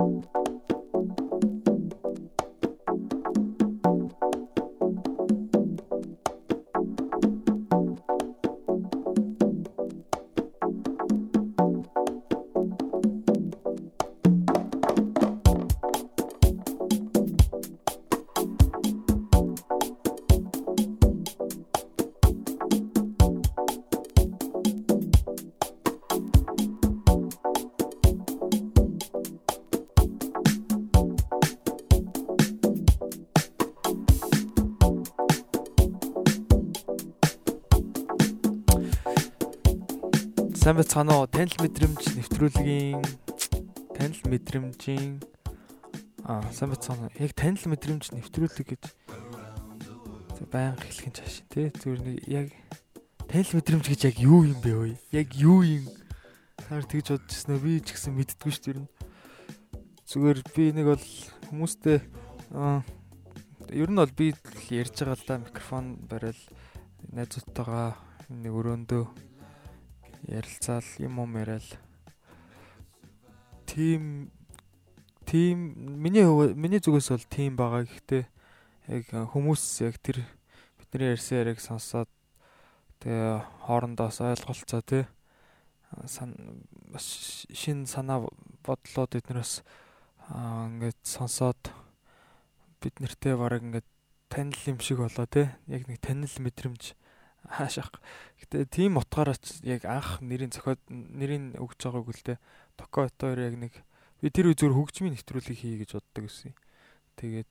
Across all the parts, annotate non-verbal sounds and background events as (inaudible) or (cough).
you Сайн байцгаана уу? Танил мэдрэмж нэвтрүүлгийн танил мэдрэмжийн аа сайн байцгаана. Яг танил мэдрэмж нэвтрүүлэг гэж баян нь цааш тий. Зүгээр нэг яг танил мэдрэмж гэж яг юу юм бэ вэ? Яг юу юм? Таар тэгж бодчихсноо би ч гэсэн мэддгүй шүү дээ. Зүгээр би нэг бол хүмүүстэй аа ер нь бол би ярьж байгаа л да микрофон бариад найзуудтайгаа нэг өрөөндөө ярилцаал юм юм яриад тим тим миний миний зүгээс бол тим байгаа. Гэхдээ яг хүмүүс яг тэр бидний ярьсан яриг сонсоод тэгээ хоорондоос ойлголцоо тий шин санаа бодлоод эднээс ингээд сонсоод бид нартэй бараг ингээд танил юм шиг болоо тий яг нэг танил мэдрэмж хаашаах. Гэтэ тийм утгаараа яг анх нэрийн зохиод нэрийн өгж байгааг л те. Токо хоёр яг нэг би тэр үзүүр хөгжмийн нэвтрүүлгийг хий гэж боддог гэсэн. Тэгээд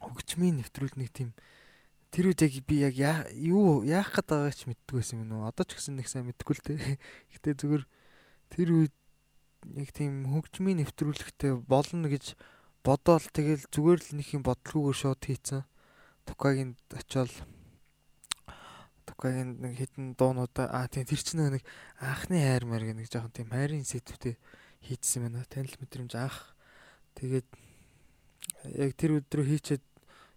хөгжмийн нэвтрүүл нэг тийм тэр үед яг би яг юу яах гээд байгааг ч мэддгүй байсан юм уу. Одоо ч гэсэн нэг сайн мэдгүй л те. (laughs) Гэтэ зүгээр тэр үед яг тийм хөгжмийн нэвтрүүлэгтэй болно гэж бодоол тэгэл зүгээр л нэг юм бодлогоогоор шууд хийцэн. Токогийн очиод Тухайн нэг хитэн дуунуудаа аа тийм тэр чинь нэг анхны хайр маяг нэг жоохон тийм хайрын сэтвтэй хийдсэн байна. Танил мэдрэмж анх тэгээд яг тэр өдрөө хийчээд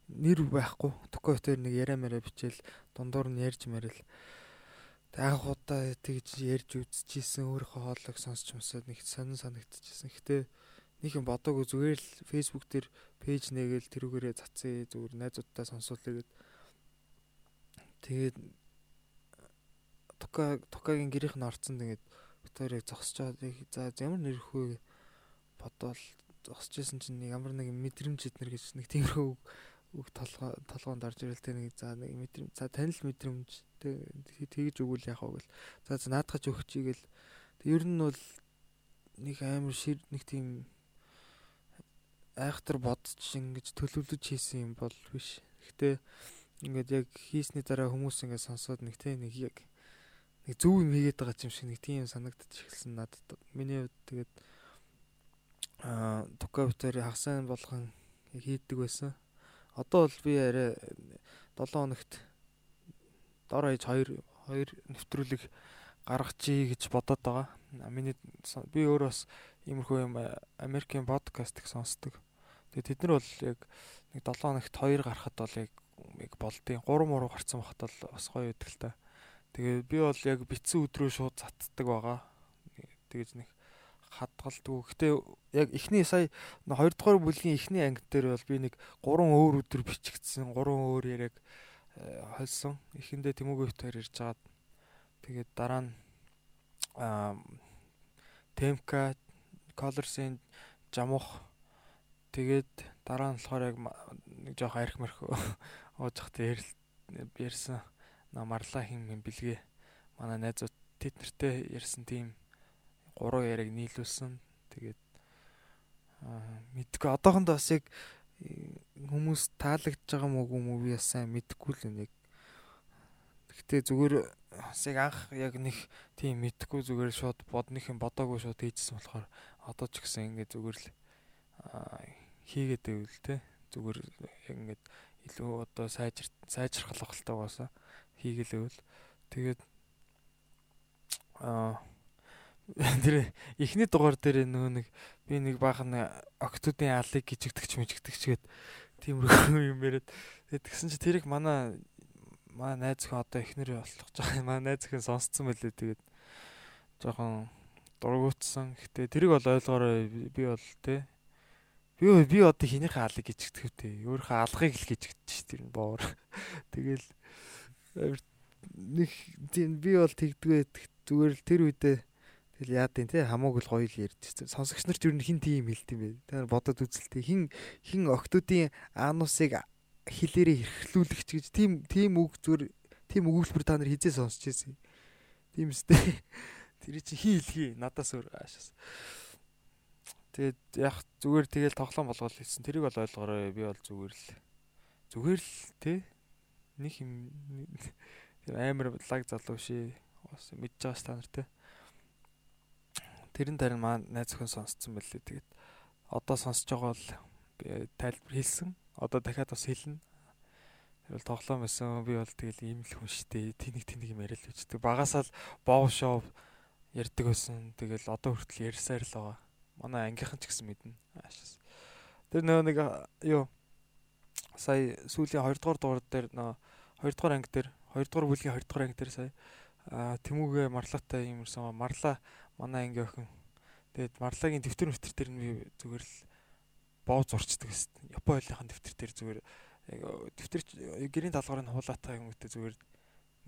нэр байхгүй. Токоотоор нэг яриа мараа бичээл дундуур нь ярьж. Тэг анх удаа тэгж ярьж үзчихсэн өөрийнхөө хоолойг сонсч юмсаад нэг сонин санагдчихсэн. Гэтэ нэг юм бодоогүй зүгээр л фейсбુક дээр пэйж нэгээл тэрүүгээрээ цацсан зүгээр найзуудтай сонсуулъя гэд Тэгээд Тока Токагийн гэрийнх нь орцсон. Тэгээд Викторийг зогсчоод за ямар нэр хөө бодвол зогсож исэн чинь ямар нэг мэдрэмж эднэр гэж нэг тиймэрхүү үг толгой толгоонд орж ирэлтэй нэг за нэг мэдрэмж за танил мэдрэмж тэгж өгвөл яах вэ гэл. За за наадахч өгчийгэл ер нь бол нэг амар шир нэг тийм айхтар бодож ингэж төлөвлөж хийсэн юм бол биш. Гэхдээ ингээд яг хийсний дараа хүмүүс ингээд сонсоод нэг те нэг яг нэг зөв юм хийгээд байгаа юм шиг нэг тийм санагдаж эхэлсэн надад. Миний хувьд тэгээд аа Токавтори хагасаа болгон хийдэг байсан. Одоо бол би арай 7 хоногт дор хаяж 2 2 нэвтрүүлэг гаргачихъя гэж бодоод байгаа. Миний би өөр бас иймэрхүү юм Америкийн подкаст их сонсдог. Тэгээд тэд нар бол яг нэг 7 хоногт 2 гарахад бол яг болдیں۔ 3 муруу гарцсан бахад бол бас гоё өгдөг л та. Тэгээ би бол яг битсэн өдрөө шууд цацдаг байгаа. Тэгэж нэг хадгалдгүй. Гэтэ яг эхний сая 2 дугаар бүлгийн эхний анги дээр бол би нэг 3 өөр өдөр бичигдсэн. 3 өөр яриаг э, холсон. Эхэндээ Тэмүүгийн хоёр ирж агаад тэгээд дараа нь аа Темка Colors-ын жамуух тэгээд дараа нь болохоор яг нэг жоох арх марх захтай ярьсан намарлаа хин юм бэлгээ. Манай найзууд тэд нартэй ярьсан тийм гурван яриг нийлүүлсэн. Тэгээд мэдгүй. Одоохондоо бас яг хүмүүс таалагдж байгаа мó юм уу? Би сайн мэдгүй л нэг Гэтэ зүгээр бас яг анх яг нэг тийм мэдхгүй зүгээр шууд бодных юм бодоогүй шууд хийжсэн болохоор одоо ч гэсэн ингээд зүгээр л хийгээд байвал те. Зүгээр яг ингээд илүү одоо сайжир сайжрах алхалтай угаасаа хийгэлээвэл тэгээд аа тэр эхний дугаар дээр нөгөө нэг би нэг баахан октодын алыг гिचгдэгч мэжгдэгчгээд тиймэрхүү (laughs) юм яриад. Тэгсэн чи тэрийг манай манай найз хэн одоо эхнэрээ болох жоо (laughs) манай найз хэн сонсцсон байлээ тэгээд жоохон дургуутсан. Гэтэ тэрийг бол ойлгоорой. Би бол те би би одоо хинийхээ алыг те. Өөрийнхөө алгыг л гэж гэж тэр боор. (laughs) Тэгэл нэг тийм би бол тэгдгээ зүгээр л тэр үедээ тэгэл яад тийм те хамаагүй л гоё л ярьж сонсогч нар ч юу хин тийм хэлт юм бэ. Тэр бодоод үзэлтэй хин хин октодын анусыг хилээрээ хэрхлүүлэгч гэж тийм тийм үг зүгээр тийм өгүүлбэр та нар хизээ сонсч ирсэн. Тийм үстэй. (laughs) Тэр чи хин хэлхий надаас өөр аашаас. Тэгээд яг зүгээр тэгэл тоглоом болгоод хэлсэн. Тэрийг бол ойлгоорой. Би бол зүгээр л зүгээр л те нэг юм амар лаг залуу шээ. Бас мэдж байгаа та нар те. Тэрэн дээр маань найз өхөн сонсцсон байлээ. Тэгээд одоо сонсож байгаа бол тайлбар хэлсэн. Одоо дахиад бас хэлнэ. Тэгэл тоглоом байсан. Би бол тэгэл ийм л хүн штэ. Тэнийг тэнийг юм яриа л үчдэг. Багасаа л боов шоу ярьдаг байсан. Тэгэл одоо хүртэл ярьсаар л байгаа. Манай ангийнхан ч гэсэн мэднэ. Аашаас. Тэр нөгөө нэг юу сая сүүлийн 2 дугаар дугаар дээр нөгөө 2 дугаар анги дээр 2 дугаар бүлгийн 2 дугаар анги дээр сая Тэмүүгээ марлаатай юм ирсэн. Марлаа манай анги охин. Тэгээд марлагийн дэвтэр мэтэр дээр нь би зүгээр л боо зурчдаг гэсэн. Япон хоолойхон дэвтэр дээр зүгээр дэвтэр гэрийн талгаарыг хуулаатай юм үүтэ зүгээр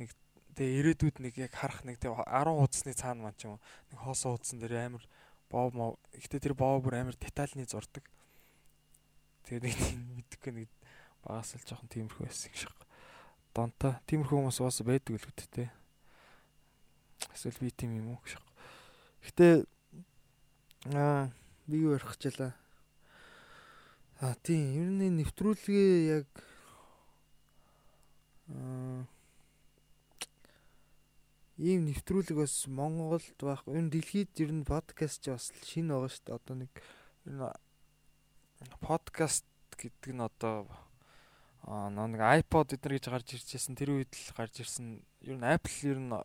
нэг тэгээ ирээдүйд нэг яг харах нэг тэгээ 10 хуудасны цаана маань ч юм нэг хоосоо хуудсан дээр амар боо моо ихтэй тэр боо бүр амар детальны зурдаг. Тэгээ нэг мэдхгүй нэг багаас л жоохон тиймэрхүү байсан юм шиг донтой тиймэрхүү хүмүүс бас байдаг л үт те. Эсвэл би тийм юм уу гэж гэхдээ аа би юу ярих гэжлаа А тийм ер нь нэвтрүүлгээ яг аа ийм нэвтрүүлэг бас Монголд байх. Ер нь дэлхийд ер нь подкаст ч бас шинэ байгаа шүү дээ. Одоо нэг ер нь подкаст гэдэг нь одоо аа нэг iPod эднэр гэж гарч ирчихсэн тэр үед л гарч ирсэн. Ер нь Apple ер нь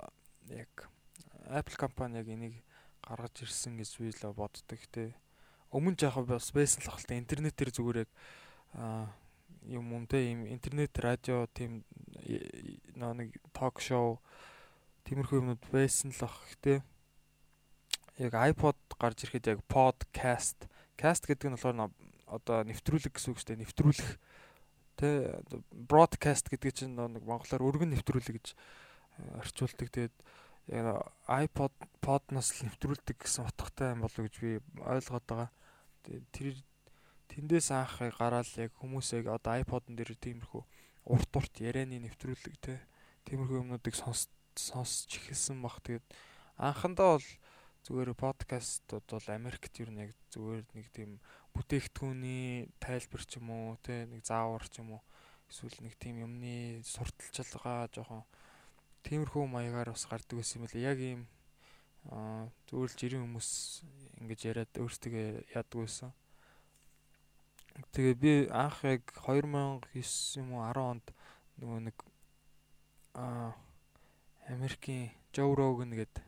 яг Apple компани яг энийг гаргаж ирсэн гэж би л боддог те өмнө жаах бас байсан л ахalta интернетээр зүгээр яг юм юм те юм интернет радио тийм нэг ток шоу тиймэрхүү юмнууд байсан л ах. Те яг iPod гарч ирэхэд яг podcast. Cast гэдэг нь болохоор одоо нэвтрүүлэг гэсэн үг шүү дээ. Нэвтрүүлэх. Тэ broadcast гэдэг чинь нэг монголоор өргөн нэвтрүүлэг гэж орчуулдаг. Тэгээд iPod подноос л нэвтрүүлдэг гэсэн утгатай юм болов гэж би ойлгоод байгаа. Тэр тэндээс анх гараад яг хүмүүсээ одоо iPod-н дээр тиймэрхүү урт урт ярианы нэвтрүүлэг те тиймэрхүү юмнуудыг сонс сонсч эхэлсэн баг. Тэгээд анхандаа бол зүгээр подкастууд бол Америкт юу нэг зүгээр нэг тийм бүтээгдэхүүний тайлбар ч юм уу те нэг заавар ч юм уу эсвэл нэг тийм юмны сурталчилгаа жоохон Тиймэрхүү маягаар бас гардаг байсан юм байна. Яг ийм зүгээр л жирийн хүмүүс ингэж яриад өөрсдөө яадаг байсан. Тэгээ би анх яг 2009 юм уу 10 онд нөгөө нэг аа Америкийн Joe Rogan гэдэг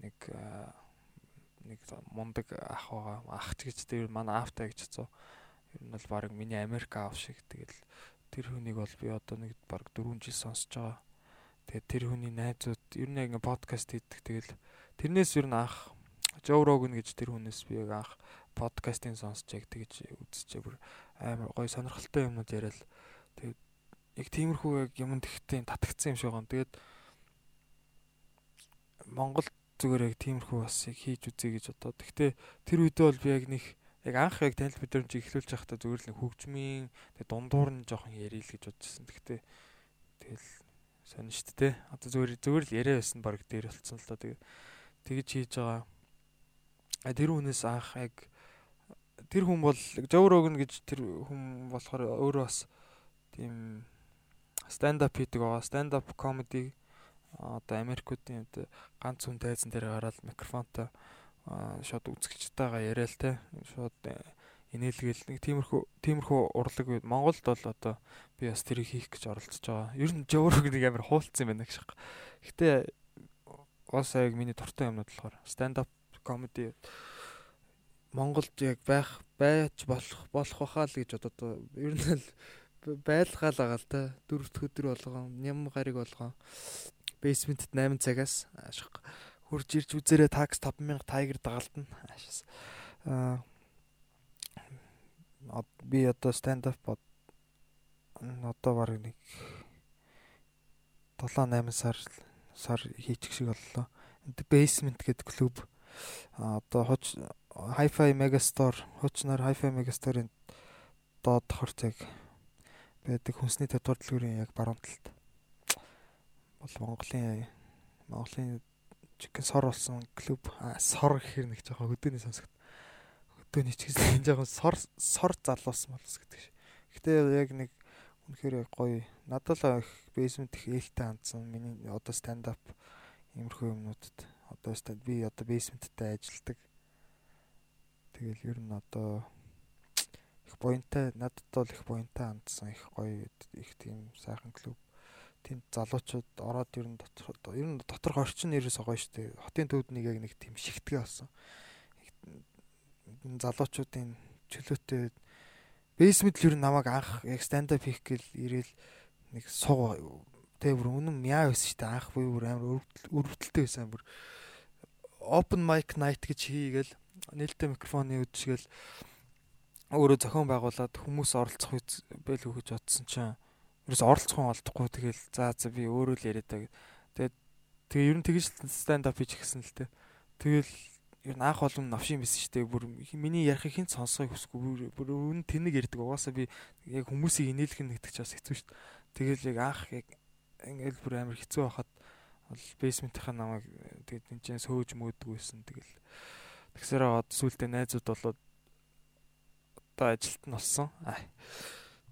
нэг нэг мундаг ах байгаа. Ах гэж тэр манай аавтай гэж хэвчээ. Ер нь бол баг миний Америк аав шиг. Тэгэл тэр хүнийг бол би одоо нэг баг 4 жил сонсож байгаа. Тэгээд тэр хүний найзууд ер нь яг ингээ подкаст хийдэг. Тэгэл тэрнээс ер нь анх Joe Rogan гэж тэр хүнээс би яг анх подкастын сонсч яг тэгж үзчихээ бүр амар гоё сонирхолтой юмнууд яриад тэгээд яг тиймэрхүү яг юм тэгтээ татгцсан юм шиг гон. Тэгээд Монгол зүгээр яг тиймэрхүү бас яг хийж үзье гэж бодоод. Гэхдээ тэр үедээ бол би яг нэг яг анх яг танил чи эхлүүлж байхдаа зүгээр л хөгжмийн тэгээд дундуур нь жоохон ярил гэж бодчихсон. Гэхдээ тэгэл сонь шүү дээ. Одоо зүгээр зүгээр л яриа байсан баг дээр болцсон л доо. Тэгээ тэгж хийж байгаа. А тэр хүнээс анх яг тэр хүн бол Rogan гэж тэр хүн болохоор өөрөө бас тийм stand up хийдэг байгаа. Stand up comedy одоо Америкуудын ганц хүн тайзан дээр гараад микрофонтой шууд үзэгчтэйгээ яриа л те. Шууд инээлгээл нэг тиймэрхүү тиймэрхүү урлаг үед Монголд бол одоо би бас тэрийг хийх гэж оролдож байгаа. Ер нь жөөрөг нэг амар хуулцсан байна гэх шиг. Гэтэ бас яг миний дуртай юмнууд болохоор stand up comedy Монголд яг байх байж болох болох байхаа л гэж одоо ер нь л байлгаал байгаа л та дөрөвт өдөр болгон ням гариг болгон basement-д 8 цагаас ашиг хурж ирж үзээрэй такс 5000 тайгер дагалдана. Аа би одоо stand up бод одоо баг нэг 7 8 сар сар хийчих шиг боллоо. Basement гэдэг клуб одоо хоч Hi-Fi Megastore хуучнаар Hi-Fi Megastore-ын доод хорцыг байдаг хүнсний татвар дэлгүүрийн яг баруун талд бол Монголын Монголын чихэн сор болсон клуб сор гэхэр нэг жоохон хөдөөний сонсогд хөдөөний ч гэсэн жоохон сор сор залуусан болс гэдэг шиг. Гэтэ яг нэг үнэхээр гоё надад л их basement их ээлтэй хандсан. Миний одоо stand up иймэрхүү юмнуудад одоо би одоо basement-тай ажилладаг. Тэгэл ер нь одоо их буянтай надад бол их буянтай хандсан их гоё их тийм сайхан клуб тэнд залуучууд ороод ер нь дотор ер нь доторх орчин нэрээс гоё штэ хотын төвднийг яг нэг тийм шигтгэе болсон. Залуучуудын чөлөөтэй бейсмент л ер нь намайг анх яг stand up хийх гэл ирээл нэг суг тэг бүр үнэн яа байсан шүү дээ. Анх буюу бүр амар өрөвдөлттэй байсан бүр. Open mic night гэж хийгээл нээлттэй микрофоны үдшгээл өөрөө зохион байгуулад хүмүүс оролцох байл үү гэж бодсон чинь ерөөс оролцох хүн олдохгүй тэгэл за за би өөрөө л яриад та тэгээд тэгээ ер нь тэгж stand up хийж гисэн л тэ тэгэл ер нь анх олон навшин байсан шүү дээ. Бүр миний ярихыг хинт сонсохыг хүсэхгүй. Бүр өн тэнэг ярьдаг. Угаасаа би яг хүмүүсийг инээлгэх нь гэдэг ч бас хэцүү дээ. Тэгэл яг анх яг ингээл бүр амар хэцүү байхад бол бейсментийнхаа намайг тэгээд энэ чинь сөөж мөөдөг байсан. Тэгэл тэгсээр аваад сүултээ найзууд болоод одоо ажилт нь болсон.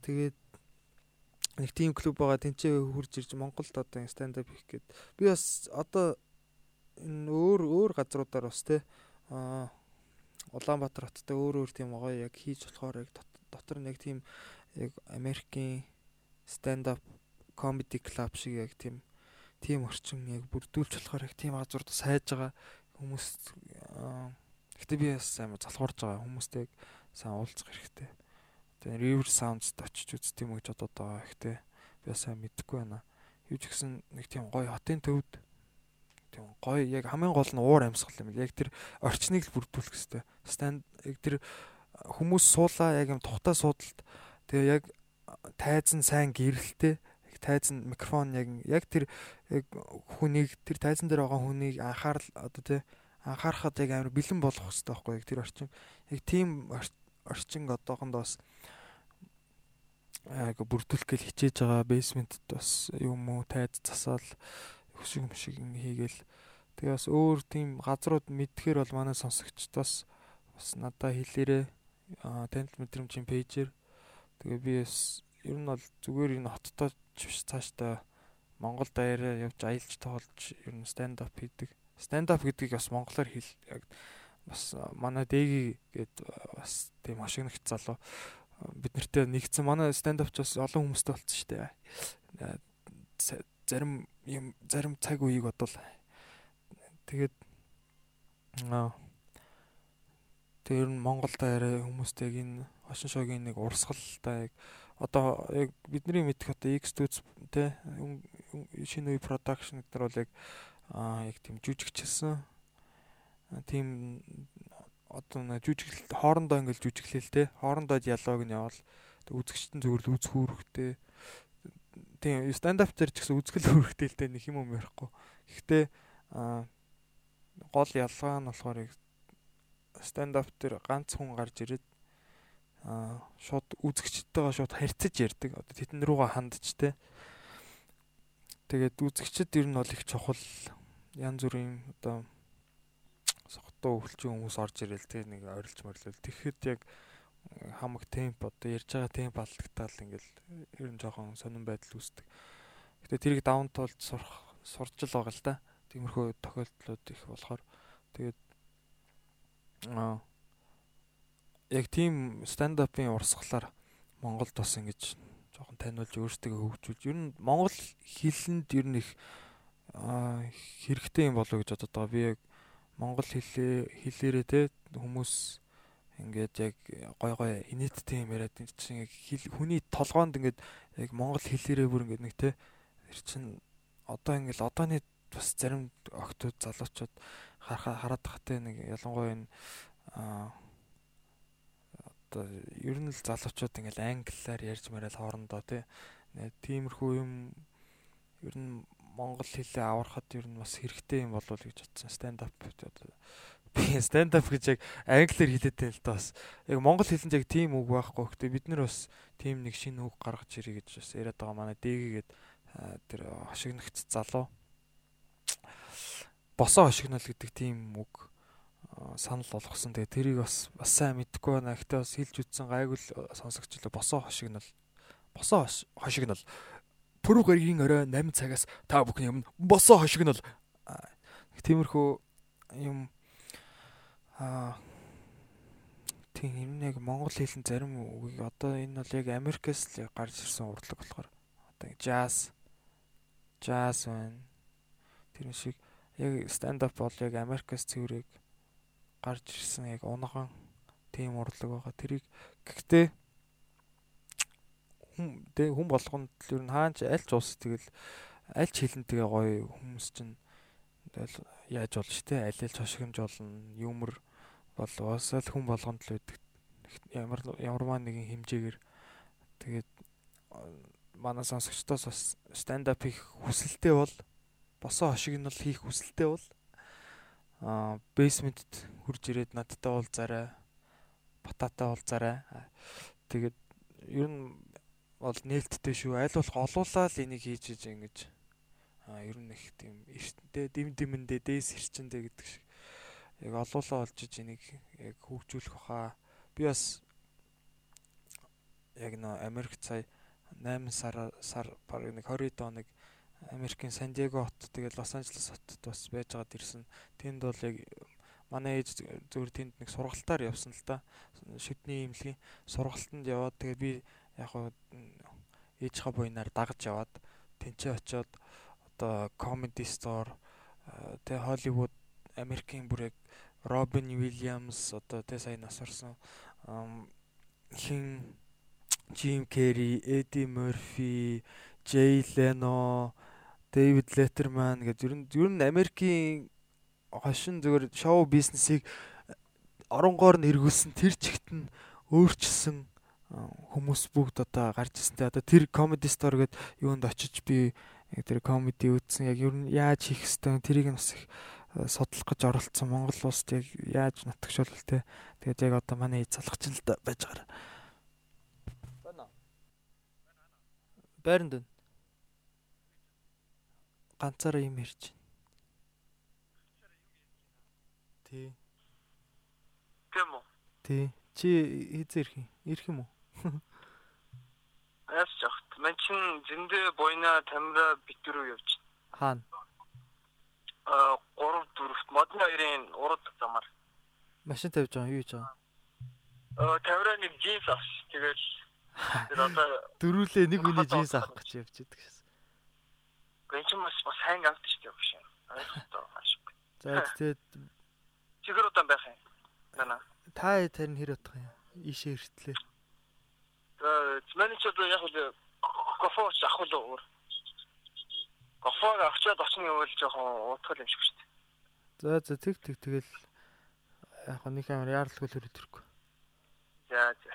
Тэгээд нэг тим клуб байгаа тэнцээ хурж ирж Монголд одоо stand up хийх гээд би бас одоо энэ өөр өөр газруудаар бас те аа Улаанбаатар хоттой өөр өөр тийм гоё яг хийж болохоор яг дотор нэг тийм яг Америкийн stand up comedy club шиг яг тийм тийм орчин яг бүрдүүлж болохоор яг тийм газрууд сайж байгаа хүмүүс гэтээ би бас амар залхуурж байгаа хүмүүстэй сайн уулзах хэрэгтэй. Тэгээ River Sounds-д очиж үзт юм гэж бодоод байгаа. Гэтээ би бас сайн мэдэхгүй байна. Юу ч гэсэн нэг тийм гоё хотын төвд тийм гоё яг хамгийн гол нь уур амьсгал юм. Яг тэр орчныг л бүрдүүлэх хэрэгтэй. Stand яг тэр хүмүүс суулаа яг юм тухтай суудалт тэгээ яг тайзан сайн гэрэлтэй яг тайзан микрофон яг яг тэр яг хүнийг тэр тайзан дээр байгаа хүнийг анхаарал одоо тий анхаарахад яг амар бэлэн болох хэрэгтэй байхгүй яг тэр орчин яг тийм орчин одоохондоо бас яг бүрдүүлэх гээл хичээж байгаа. Basement бас юм уу тайз засаал хөшиг мөшиг хийгээл. Тэгээ бас өөр тийм газрууд мэдхээр бол манай сонсогчдоос бас надад хэлээрээ танил мэдрэмжийн пэйжээр тэгээ би бас ер нь бол зүгээр энэ хоттоо биш цаашдаа Монгол даяараа явж аялж тоолж ер нь stand up хийдэг. Stand up гэдгийг бас монголоор хэл яг бас манай дэги гээд бас тийм ашигнагч залуу бид нартэй нэгдсэн манай stand up ч бас олон хүмүүстэй болцсон шүү дээ. Зарим юм зарим цаг үеийг бодвол. Тэгээд аа тэр нь Монголд арай хүмүүстэйг энэ хошин шогийн нэг урсгалтай яг одоо яг бидний мэдэх одоо X Studios те шинэ үе production гэдэг бол яг аа яг тийм жүжигчсэн тийм одоо жүжиглэл хоорондоо ингээл жүжиглэл те хоорондоо диалог нь явал үзэгчтэн зүгээр л үзэх үүрэгтэй тийм stand up дээр ч гэсэн үзгэл хөрөхтэй нэг юм юм ярихгүй. Гэхдээ гол ялгаа нь болохоор stand up дээр ганц хүн гарч ирээд шууд үзэгчтэйгээ шууд харьцаж ярьдаг. Одоо тэдэн рүүгээ хандж те. Тэгээд үзэгчд ер нь бол их чухал янз бүрийн одоо сохтоо өвлчин хүмүүс орж ирэл те нэг орилж морлол. Тэгэхэд яг хамаг темп одоо ярьж байгаа темп алдагтаал ингээл ер нь жоохон сонирн байдал үүсдэг. Гэтэ тэрийг даунтолд сурах сурч л байгаа л да. Тиймэрхүү тохиолдлууд их болохоор тэгээд аа яг тийм stand up-ын урсгалаар Монголд бас ингэж жоохон таниулж өөрсдөө хөгжүүлж ер нь монгол хэлэнд ер нь их хэрэгтэй юм болоо гэж бодод байгаа. Би яг монгол хэлээ хэлээрээ те хүмүүс ингээд яг гой гой инээдтэй юм яриад чинь яг хүний толгоонд ингээд яг монгол хэлээрээ бүр ингээд нэг те тэр чин одоо ингээд одооны бас зарим охтууд залуучууд хараад тахтай нэг ялангуяа энэ одоо ер нь л залуучууд ингээл англиар ярьж мараал хоорондоо тий тиймэрхүү юм ер нь монгол хэлээ аврахад ер нь бас хэрэгтэй юм болов гэж бодсон stand up би (laughs) stand up гэж яг англиар хэлээд байл та бас яг монгол хэлэнд яг тийм үг байхгүй гэхдээ бид нар бас тийм нэг шинэ үг гаргаж ирээ гэж бас яриад байгаа манай дээгээд тэр хошигногц залуу босоо хошигнол гэдэг тийм үг санал болгосон. Тэгээ тэрийг бас бас сайн мэдэхгүй байна. Гэхдээ бас хэлж үтсэн гайгүй л сонсогчлоо босоо хошигнол. Босоо хошигнол. Пүрэв гаригийн орой 8 цагаас та бүхний өмнө босоо хошигнол. Тиймэрхүү юм аа тийм юм нэг монгол хэлэн зарим үгийг одоо энэ бол яг Америкээс л гарч ирсэн урдлаг болохоор одоо jazz jazz байна. Тэр шиг яг stand up бол яг Америкаас цэврийг гарч ирсэн яг унган тийм урлаг байгаа. Тэрийг гэхдээ хүн хүн болгонд ер нь хаач аль ч улс тэгэл аль ч хэлэн тэгээ гоё хүмүүс чинь тэгэл яаж болж штэ аль аль хошигнж болно юмэр бол уусаал хүн болгонд л байдаг ямар ямарваа нэгэн хэмжээгээр тэгээд манай сонсогчдоос бас stand up хийх хүсэлтэй бол босоо хошигнол хийх хүсэлтэй бол аа basement хурж ирээд надтай уулзаарай. Бататай уулзаарай. Тэгээд ер нь бол нээлттэй шүү. Аль болох олуулаад энийг хийж иж ингэж аа ер нь их тийм эртнтэй дэм дэмэндээ дээс эрчэндээ гэдэг шиг яг олуулаа олж иж энийг яг хөгжүүлэх баха. Би бас яг нөө Америк цай 8 сар сар баг нэг 20 доо нэг Америкийн Сан Диего хот тэгээд Лос Анжелес хотод бас байж байгаад ирсэн. Тэнд бол яг манай ээж зөвхөн тэнд нэг сургалтаар явсан л да. Шүдний имлэгийн сургалтанд яваад тэгээд би яг хуу ээжийнхаа буйнаар дагаж яваад тэнцээ очиод одоо comedy store тэ Hollywood Америкийн бүр яг Робин Уильямс одоо тэ сая нас орсон. Хин Jim Carrey, Eddie Murphy, Jay Leno Дэвид Леттерман гэдэг ер нь ер нь Америкийн хошин зүгээр шоу бизнесийг оронгоор нь эргүүлсэн тэр чигт нь өөрчилсөн хүмүүс бүгд одоо гарч ирсэнтэй одоо тэр comedy store гэдэг юунд очиж би тэр comedy үзсэн яг ер нь яаж хийх хэвээр тэрийг нь бас их судлах гэж оролцсон Монгол улсад яг яаж нутагшуулвал те тэгээд яг одоо манай залхаж л байж. Байна. Байранд байна ганцаараа юм ярьж байна. Тий. Тийм үү? Тий. Чи хизээ ирэх юм? Ирэх юм уу? Яас жахт. Мен чин зөндөө буйна тамира битүүрөө явж байна. Хаана? Аа 3 4-т модны хоёрын урд замаар. Машин тавьж байгаа юу хийж байгаа? Аа тамира нэг джинс авч тэгэл тэр одоо (laughs) дөрүүлээ нэг хүний джинс авах гэж явж байдаг шээ. Гэн чи бас бас ханг авт шүү дээ ашиг. За (laughs) тэгээд чигээр удаан байх юм. Нана. Та тарин хэр утах юм? Ишээ эртлээ. За миний ч одоо яг л кофе авах л өөр. Кофег авчаад очих юм бол жоохон уутгал юм шиг шүү дээ. За за тэг тэг тэгэл яг нэг амар яарлгүй л өрөдөрхгүй. За за.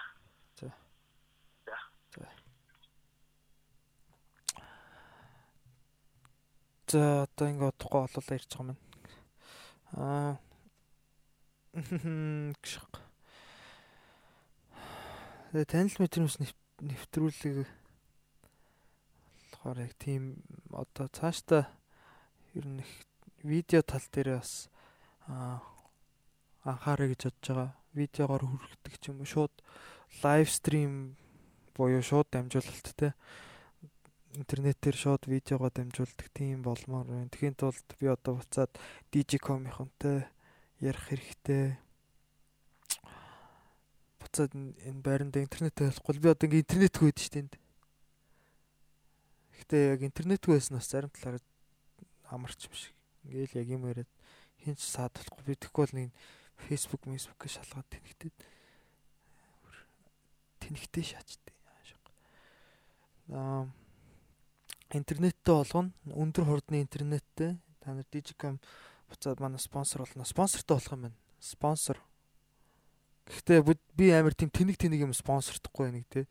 За одоо ингэ удахгүй олуулаа ирж байгаа маань. Аа. гшиг. Танил мэдрэмж нэвтрүүлэг болохоор яг тийм одоо цаашдаа ер нь их видео тал дээр бас аа анхаарай гэж бодож байгаа. Видеогоор хүргэдэг ч юм уу шууд лайв стрим буюу шууд дамжуулалт те интернетээр шууд видеогоо дамжуулдаг тийм болмоор байна. Тэхийн тулд би одоо буцаад Digicom-ийнхантай ярих хэрэгтэй. Буцаад энэ байранд интернеттэй болохгүй. Би одоо ингээ интернетгүй байдаг шүү дээ. Гэтэ яг интернетгүй байсан бас зарим талаараа амарч юм шиг. Ингээл яг юм яриад хинч саад болохгүй. Би тэгэхгүй бол нэг Facebook, Facebook-ыг шалгаад тэнхтээд тэнхтээ шаачдээ. Аа интернеттэй болгоно өндөр хурдны интернеттэй Та нар Digicam буцаад манай спонсор болно. Спонсортой болох юм байна. Спонсор. Гэхдээ би амар тийм тэнэг тэнэг юм спонсордохгүй нэг те.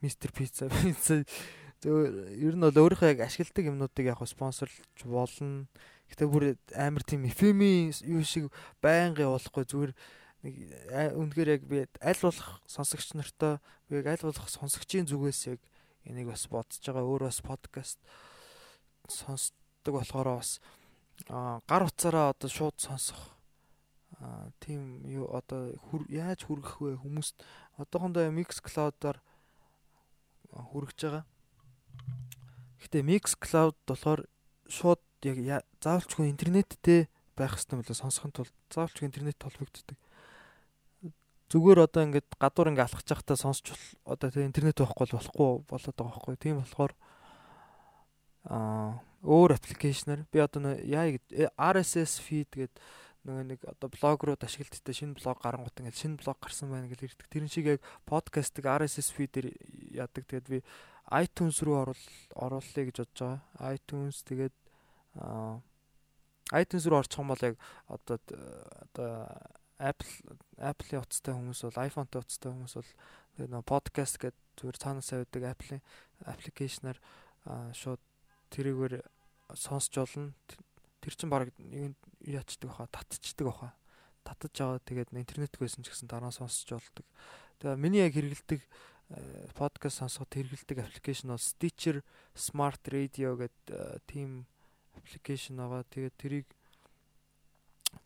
Мистер Пицца, (laughs) пицца ер нь бол өөрийнхөө яг ашигладаг юмнуудыг яг спонсорлж болно. Гэтэ бүр амар тийм эфеми юу шиг байнга явуулахгүй зүгээр нэг үнэхээр яг би аль болох сонсогч нартай би яг аль болох сонсогчийн зүгээс яг энийг бас бодож байгаа. Өөр бас подкаст сонсдог болохоор бас гар утсаараа одоо шууд сонсох тийм юу одоо яаж хүргэх вэ хүмүүст одоохондоо Mix Cloud-аар хүргэж байгаа. Гэхдээ Mixcloud болохоор шууд яг заавалчгүй интернеттэй байх хэрэгтэй мөлөө сонсохын тулд заавалчгүй интернет толбогддог. Зүгээр одоо ингээд гадуур ингээд алхаж байхдаа сонсч одоо тэг интернет байхгүй болохгүй болоод байгаа байхгүй. Тийм болохоор аа өөр аппликейшнэр би одоо яа RSS feed гэдэг нөгөө нэг одоо блог руу ашигладаг шинэ блог гарангууд ингээд шинэ блог гарсан байна гэж ирдэг. Тэрэн шиг яг подкастыг RSS feed-ээр яадаг. Тэгээд би iTunes руу оруул оруулъя гэж бодож байгаа. iTunes тэгээд iTunes руу орчих юм бол яг одоо одоо Apple Apple-ийн утастай хүмүүс бол iPhone-тай утастай хүмүүс бол тэгээд нөө podcast гэдэг зүгээр цаанаас авдаг Apple-ийн аппликейшнаар шууд тэрийгээр сонсч болно тэр чин баг нэг яачдаг баха татчихдаг баха татаж аваад тэгээд интернет байсан ч гэсэн дараа сонсч болдог. Тэгээ миний яг хэрэгэлдэг подкаст сонсоход хэрэгэлдэг аппликейшн бол Stitcher Smart Radio гэдэг тийм аппликейшн байгаа. Тэгээд тэрийг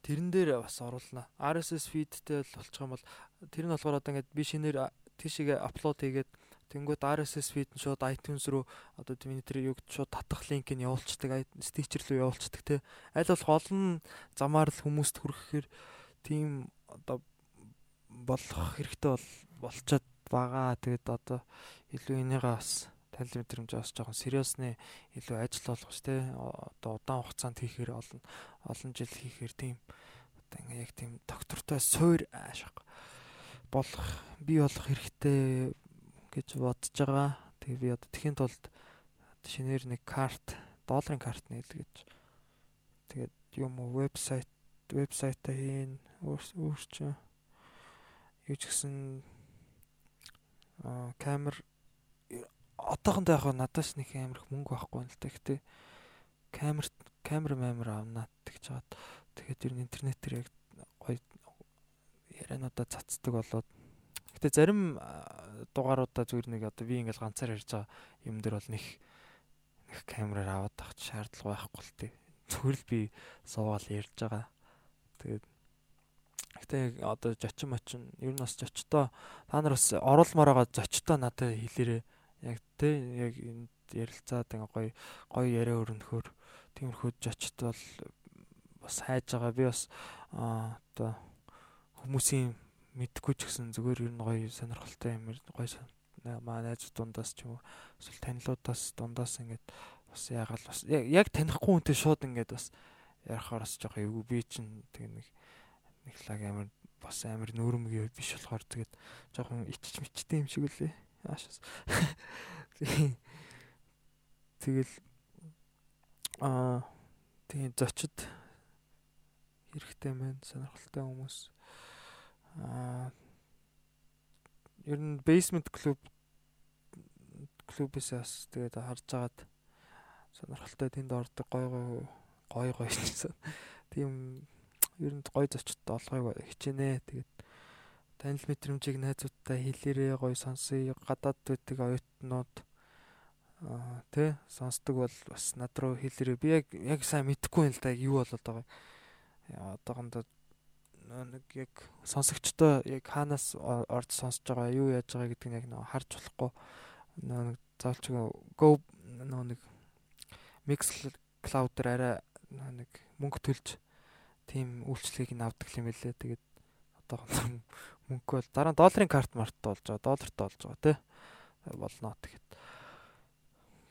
тэрэн дээр бас оруулнаа. RSS feedтэй л болчих юм бол тэр нь болохоор одоо ингээд би шинээр тийшээ апплод хийгээд Тэнгүүд RSS feed нь шууд iTunes руу одоо миний тэр юг шууд татах линк нь явуулцдаг, Stitcher руу явуулцдаг те. Аль болох олон замаар л хүмүүст хүрэхээр тийм одоо болох хэрэгтэй бол болчоод байгаа. Тэгээд одоо илүү энийгээ бас танил мэдрэмж бас жоохон сериусны илүү ажил болгож те. Одоо удаан хугацаанд хийхээр олон олон жил хийхээр тийм одоо ингээ яг тийм доктортой суур аашиг болох би болох хэрэгтэй гэж бодож байгаа. Тэгээ би одоо тэхийн тулд шинээр нэг карт, долларын карт нээл гэж тэгээд юм уу вебсайт вебсайтаа хийн өөрчн юу ч гэсэн аа камер одоохондоо яг надаас нэг амирх мөнгө байхгүй юм л та. Гэтэ камер камер мамер авнаа гэж чаад тэгээд ер нь интернетээр яг гоё яриануудаа цацдаг болоод Гэтэ зарим дугааруудаа зүгээр нэг одоо би ингээл ганцаар ярьж байгаа юм дээр бол нэг нэг камераар аваад авах шаардлага байхгүй л тээ. Зүгээр л би суугаал ярьж байгаа. Тэгээд Гэтэ одоо зочин мочин ер нь бас зочтой та нар бас оруулмаар байгаа зочтой надад хэлээрээ яг тэ яг энд ярилцаад ингээ гоё гоё яриа өрнөхөр тиймэрхүү зочд бол бас хайж байгаа би бас одоо хүмүүсийн мэдхгүй ч гэсэн зүгээр ер нь гоё сонирхолтой юм гоё маа найз дундаас ч юм уу эсвэл танилуудаас дундаас ингээд бас яагаад бас яг танихгүй хүнтэй шууд ингээд бас ярахаар бас жоох эвгүй. Би чинь тэг нэг нэг лаг амар бас амар нүүрмгийн биш болохоор тэгээд жоохон ичч мичтэй юм шиг үлээ. Аашаас (laughs) тэгэл аа тийм зочид хэрэгтэй байна сонирхолтой хүмүүс Аа ер нь basement клуб клубээс бас тэгээд харж агаад сонирхолтой тэнд ордог гой гой гой гой (laughs) гэсэн. Тийм ер нь гой зочдтой олгыг хичээнэ. Тэгээд танил мэдрэмжийг найзуудтай хэлээрээ гой сонсъё. Гадаад байдаг оюутнууд аа тэ сонсдог бол бас над руу хэлээрээ би яг яг сайн мэдэхгүй юм л да юу болоод байгаа. Одоохондоо нэг яг сонсогчдоо яг хаанаас орж сонсож байгаа юу яаж байгаа гэдгийг яг нэг харж болохгүй нэг заалч go нэг mix cloud дээр арай нэг мөнгө төлж тийм үйлчлэгийг нь авдаг юм байлээ. Тэгээд одоо мөнгө бол дараа нь долларын карт март болж байгаа, доллартай болж байгаа тий. болно тэгэхэд.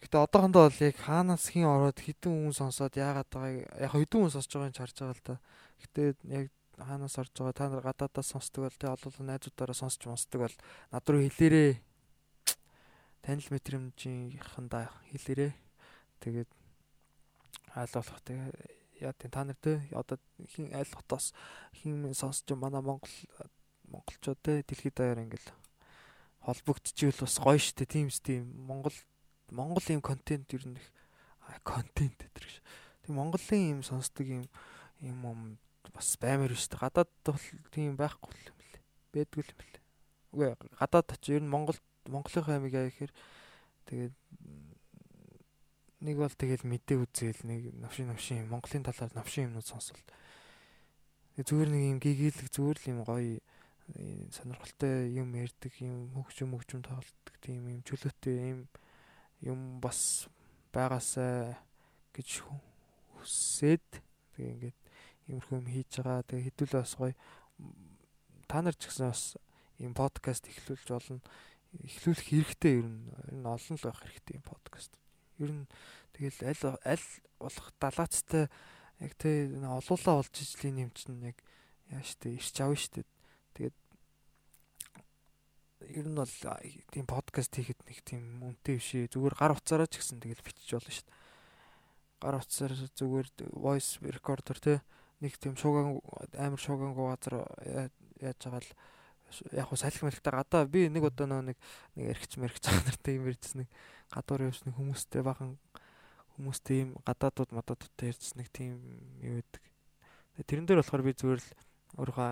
Гэтэ одоохондоо бол яг хаанаас хин ороод хідэн хүн сонсоод яагаад байгааг яг хэдэн хүн сонсож байгааг нь харж байгаа л да. Гэтэ яг хаанаас орж байгаа та нар гадаадаас сонсдог бол тэг олол найзуудаараа сонсч сонсдог бол над руу хэлээрээ. Танил мэдрэмжийнхандаа хэлээрээ. Тэгээд айл болох тэг яа тийм та нар те одоо хин аль хотоос хин сонсч манай Монгол монголчууд те дэлхийд даяар ингээл холбогдчихвэл бас гоё штэ тийм үстэй Монгол Монгол юм контент ер нь контент гэдэг ш. Тэг Монголын юм сонсдог юм юм юм бас баймаар штэ гадаад бол тийм байхгүй юм лээ. Бэдгүй юм лээ. Үгүй гадаад очив ер нь Монгол Монголынхаа амиг яа гэхээр тэгээд нэг бол тэгэл мэдээ үзээл нэг навшин навшин Монголын талаар навшин юмнууд сонсвол зүгээр нэг юм гэгээлэг зүгээр л юм гоё сонирхолтой юм ярьдаг юм хөгжим хөгжим тоглолтдог тийм юм чөлөөтэй юм юм бас байгаасаа гэж хүсээд тэгээ ингээд иймэрхүү юм хийж байгаа тэгээ хэдүүлээ бас гоё та нар ч гэсэн бас ийм подкаст эхлүүлж болно эхлүүлэх хэрэгтэй ер нь ер нь олон л байх хэрэгтэй юм подкаст Ер нь тэгэл аль аль болох далаацтай яг тэ олуулаа болж ижлийн юм чинь яг яаш тэ ирч авна штэ. Тэгээд ер нь бол тийм подкаст хийхэд нэг тийм үнэтэй биш ээ. Зүгээр гар утсаараа ч гэсэн тэгэл бичиж болно штэ. Гар утсаар зүгээр voice recorder тэ нэг тийм шууган амар шуугангуу газар яаж байгаа л яг хуу салхи мэлхтэй гадаа би нэг удаа нэг нэг эргэж мэргэж байгаа нартай юм ярьжсэн нэг гадуур явсан хүмүүстэй бахан хүмүүстэй юм гадаадууд мададуудтай ярьжсэн нэг тийм юу гэдэг. Тэрэн дээр болохоор би зүгээр л өөрийнхөө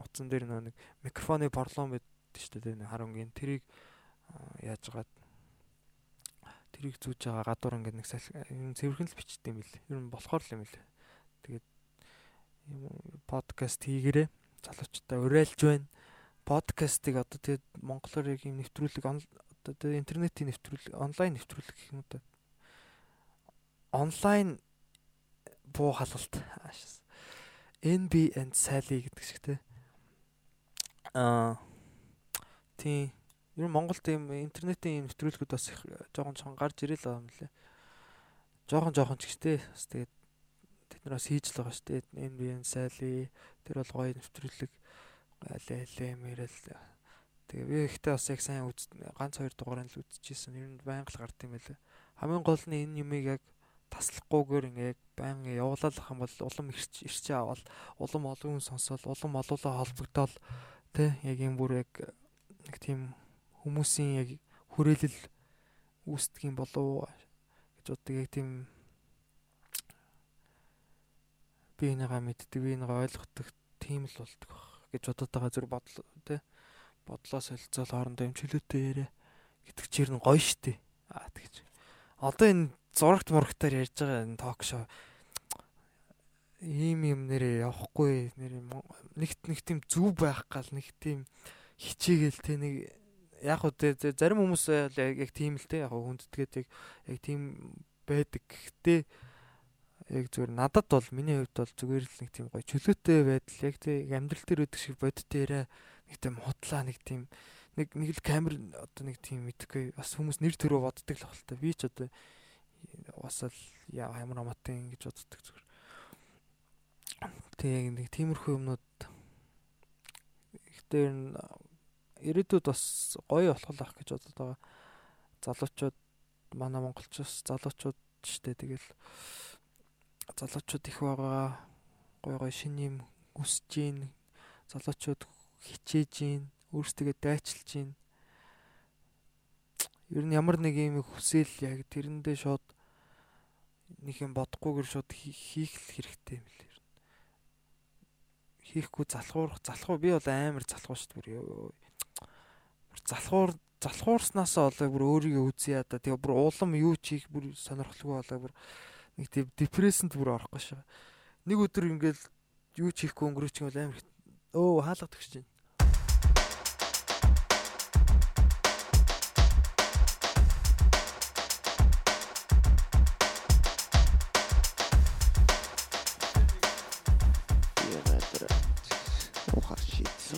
утсан дээр нэг микрофоны борлон байдаг шүү дээ харангийн тэрийг яаж гаад тэрийг зүүж байгаа гадуур ингээд нэг юм цэвэрхэн л бичдэг юм бил. Ер нь болохоор л юм бил. Тэгээд юм подкаст хийгэрээ залуучтай уриалж байна. Подкастыг одоо тэгээд монголоор яг юм нэвтрүүлэг одоо интернетийн нэвтрүүлэг онлайн нэвтрүүлэг гэх юм да. Онлайн буу аашаас. NB and Sally гэдэг шиг те. Аа тийм ер нь Монголд ийм интернетийн ийм нэвтрүүлгүүд бас их жоохон жоохон гарч ирэл байгаа юм лээ. Жоохон жоохон ч гэжтэй. Бас тэгээд тэд нар бас хийж л байгаа шүү дээ. NB and Sally тэр бол гоё нэвтрүүлэг мэрэл Тэгээ би ихтэй бас яг сайн үз ганц хоёр дугаарыг л үзчихсэн. Ер нь байнга л гард юм байлаа. Хамгийн гол нь энэ юмыг яг таслахгүйгээр ингээ яг байнга явуулах юм бол улам ирч ирчээ авал улам олон хүн сонсоод улам олоолаа холбогдоод тэ яг юм бүр яг нэг тийм хүмүүсийн яг хүрээлэл үүсдэг юм болов гэж боддог яг тийм би энийгээ мэддэг би энийгээ ойлгодог тийм л болдог гэж бодоод байгаа зүр бодол тэ бодлоо солилцоол хоорондоо юм чөлөөтэй яриа гэдэг чир нь гоё штэ. Аа тэгэж. Одоо энэ зурагт мурагтаар ярьж байгаа энэ ток шоу ийм юм нэрээ явахгүй нэр нэгт нэг тийм зүв байх гал нэг тийм хичээгээл те нэг яг уу зарим хүмүүс яг тийм л те яг хүндэтгээд яг тийм байдаг. Гэхдээ яг зүгээр надад бол миний хувьд бол зүгээр л нэг тийм гоё чөлөөтэй байдал яг те амьдрал дээр үүдэх шиг бодтой яриа нэг тийм худлаа нэг тийм нэг нэг л камер одоо нэг тийм мэдхгүй бас хүмүүс нэр төрөө боддог л байна. Би ч одоо бас л ямар амтын гэж боддог зүгээр. Тэг нэг тиймэрхүү юмнууд ихтэй ирээдүйд бас гоё болох л ах гэж бодод байгаа. Залуучууд манай монголчууд залуучууд штэ тэгэл залуучууд их байгаа. Гой гой шин юм үсэж гин залуучууд хичээж гин өөрсдөө дайчилж гин ер нь ямар нэг юм хүсэл яг тэрэндээ шууд нэг юм бодохгүйгээр шууд хийх хэрэгтэй юм лээ. Хийхгүй залхуурах залхуу би бол амар залхуу шүү дээ. Бүр залхуур залхуурснаасаа болоо бүр өөрийгөө үзье яда. Тэгээ бүр улам юу ч хийх бүр сонирхолгүй болоо бүр нэг тийм депрессэнд бүр орохгүй шээ. Нэг өдөр ингээл юу ч хийхгүй өнгөрөөч юм бол амар өө хаалга төгсөж байна.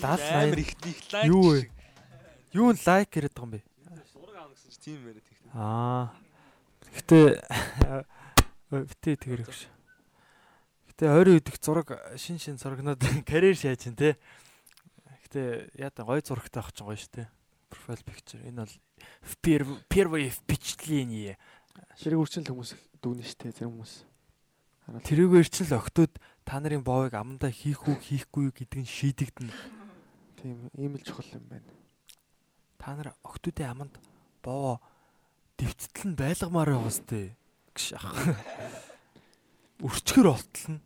амар их их лайк юу вэ? Юу лайк яриад байгаа юм бэ? Зураг аавна гэсэн чи тийм яриад их. Аа. Гэтэ битээ тэгэр өгш. Гэтэ 20 үед их зураг шин шин зурагнууд (laughs) карьер шааж ин тэ. Гэтэ яата гой зурагтай авах ч гоё штэ. Profile picture. Энэ бол первое впечатление. Ширэг үрчил хүмүүс дүгнэ штэ зарим хүмүүс. тэрүүгээр ч л октод та нарын боовыг амандаа хийх үү хийхгүй юу гэдгийг шийдэгдэнэ. Тийм ийм л чухал юм байна. Та нар октодын аманд боо дэвттэл нь байлгамаар байгаа сте. Гш ах. Өрчгөр олтлно.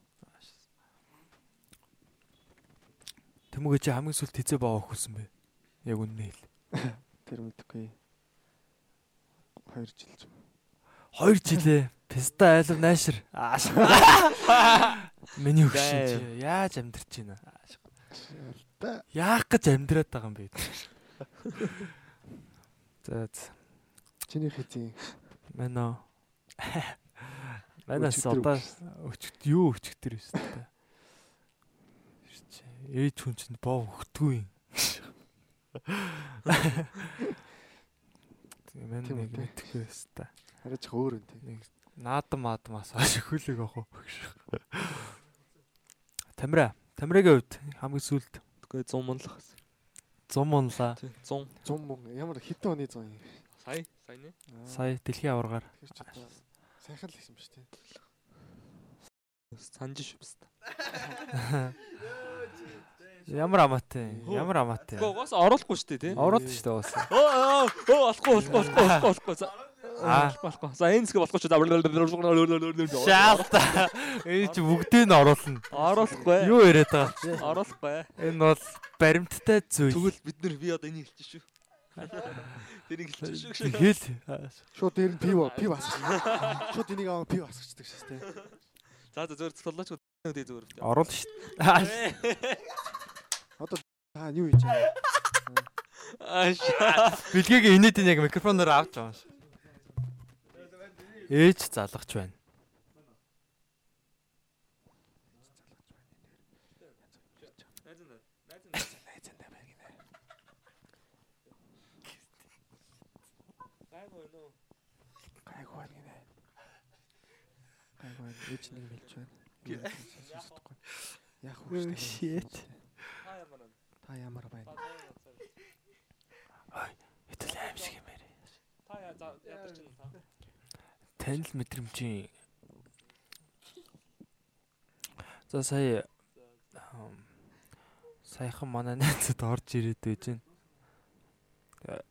Тэмүүгээ чи хамгийн сүлд хизээ боо өгсөн бэ? Яг үнэ хэл. Тэр мэдхгүй. 2 жил ч юм. 2 жилээ. Писта айлв найшир. Ааш. Миний өгшин чи яаж амьдрч байна? Ааш. Яах гэж амьдраад байгаа юм бэ? За чиний хэзээ Мэнэ. (laughs) Өчигдөр одоо өчигт юу өчигтэр байсан та. Ээж хүн чинь боо өгтгүй юм. Тийм (laughs) мэн нэг үү, мэдхгүй байсан та. арай ч өөр юм тийм. Нэг наадам маадмаас хойш хөлөг авах уу. Тамира, Тамирагийн хувьд хамгийн сүүлд Үгүй 100 мунлах. 100 мунлаа. Тий 100 100 мөн ямар хэдэн оны 100 юм. сая саяны. Сая дэлхийн аваргаар сайхан л хийсэн ба шүү дээ. Санж швс. ямар амаатай. Ямар амаатай. Үгүй угаас оруулахгүй шүү дээ тий. Ороод шүү дээ уус. Оо оо оо болохгүй болохгүй болохгүй болохгүй Аа. болохгүй. За энэ хэсэг болохгүй ч. За Шаалта. Энэ чи бүгдийг нь оруулна. оруулахгүй. Юу яриад байгаа чи? Оруулахгүй. Энэ бол баримттай зүйл. Тэгвэл бид нэр би одоо энийг хэлчих шүү. Тэрийг хэлчих шүү. Тэгэл Шууд дээр нь пив пив асгаж. Шууд энийг аваа пив асгачдаг шээс дээ. За за зөвөр цоглооч үү зөвөр. оруулна шүү дээ. Одоо та юу хийж байгаа? Ааш. Билгээгийн инээдийн яг микрофоноор авч байгаа шүү. Ээж залгаж байна. Найзандаа байна гинэ. Гайгүй байна гинэ. Гайгүй байна. Ээж нэг хэлж байна. Сонсохгүй. Яах вэ? Shit. Та ямар байна? Хэтэл аим шиг юм яри. Та ядарч байна та. Танил мэдрэмжийн За сая саяхан манай найзад орж ирээд байж гэн. Тэгээ,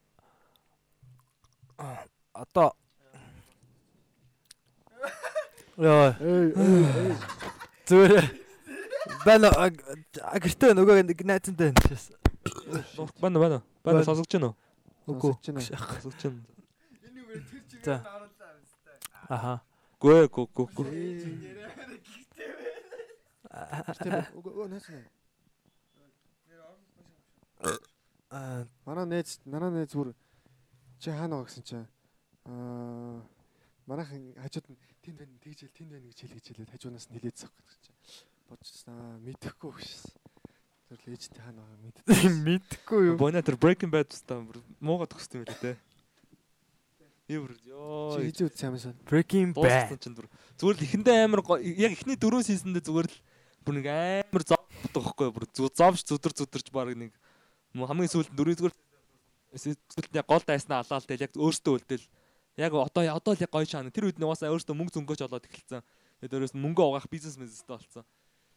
а, Одоо Яа, зүгээр байна уу? А, гэртээ нөгөө нэг найзантай байна шээс. Бана бана. Бана сонсогч байна уу? Үгүй. Сонсож байна. Сонсогч байна. За. Аха. Гүй гүй гүй гүй. Үгүй үгүй найз нэ. Аа, Манай найз, манай найз бүр чи хаана байгаа гэсэн чинь аа манайхан хажууд нь тэнд байна тэгжэл тэнд байна гэж хэл гэж хэлээд хажуунаас нь хилээд зах гэж аа мэдэхгүй биш. Тэр л ээжтэй хаана байгаа мэд. (laughs) мэдхгүй юу? Бона тэр Breaking Bad устаа мууга төгсдөм байлээ те. Би бүр ёо. Чи хийж үзсэн юм сан. Breaking Bad. зүгээр л ихэндээ амар яг эхний дөрөв сизондээ зүгээр л бүр нэг амар зовдог байхгүй бүр зовж зүдэр зүдэрч баг нэг хамгийн сүүлд дөрөв зүгээр сүүлд яг гол дайснаа алаал тэл яг өөртөө үлдээл яг одоо одоо л яг гоё шаана. Тэр үед нь угаасаа өөртөө мөнгө зөнгөөч олоод эхэлсэн. Тэгээд дөрөөс нь мөнгө угаах бизнес мэзэстэй болсон.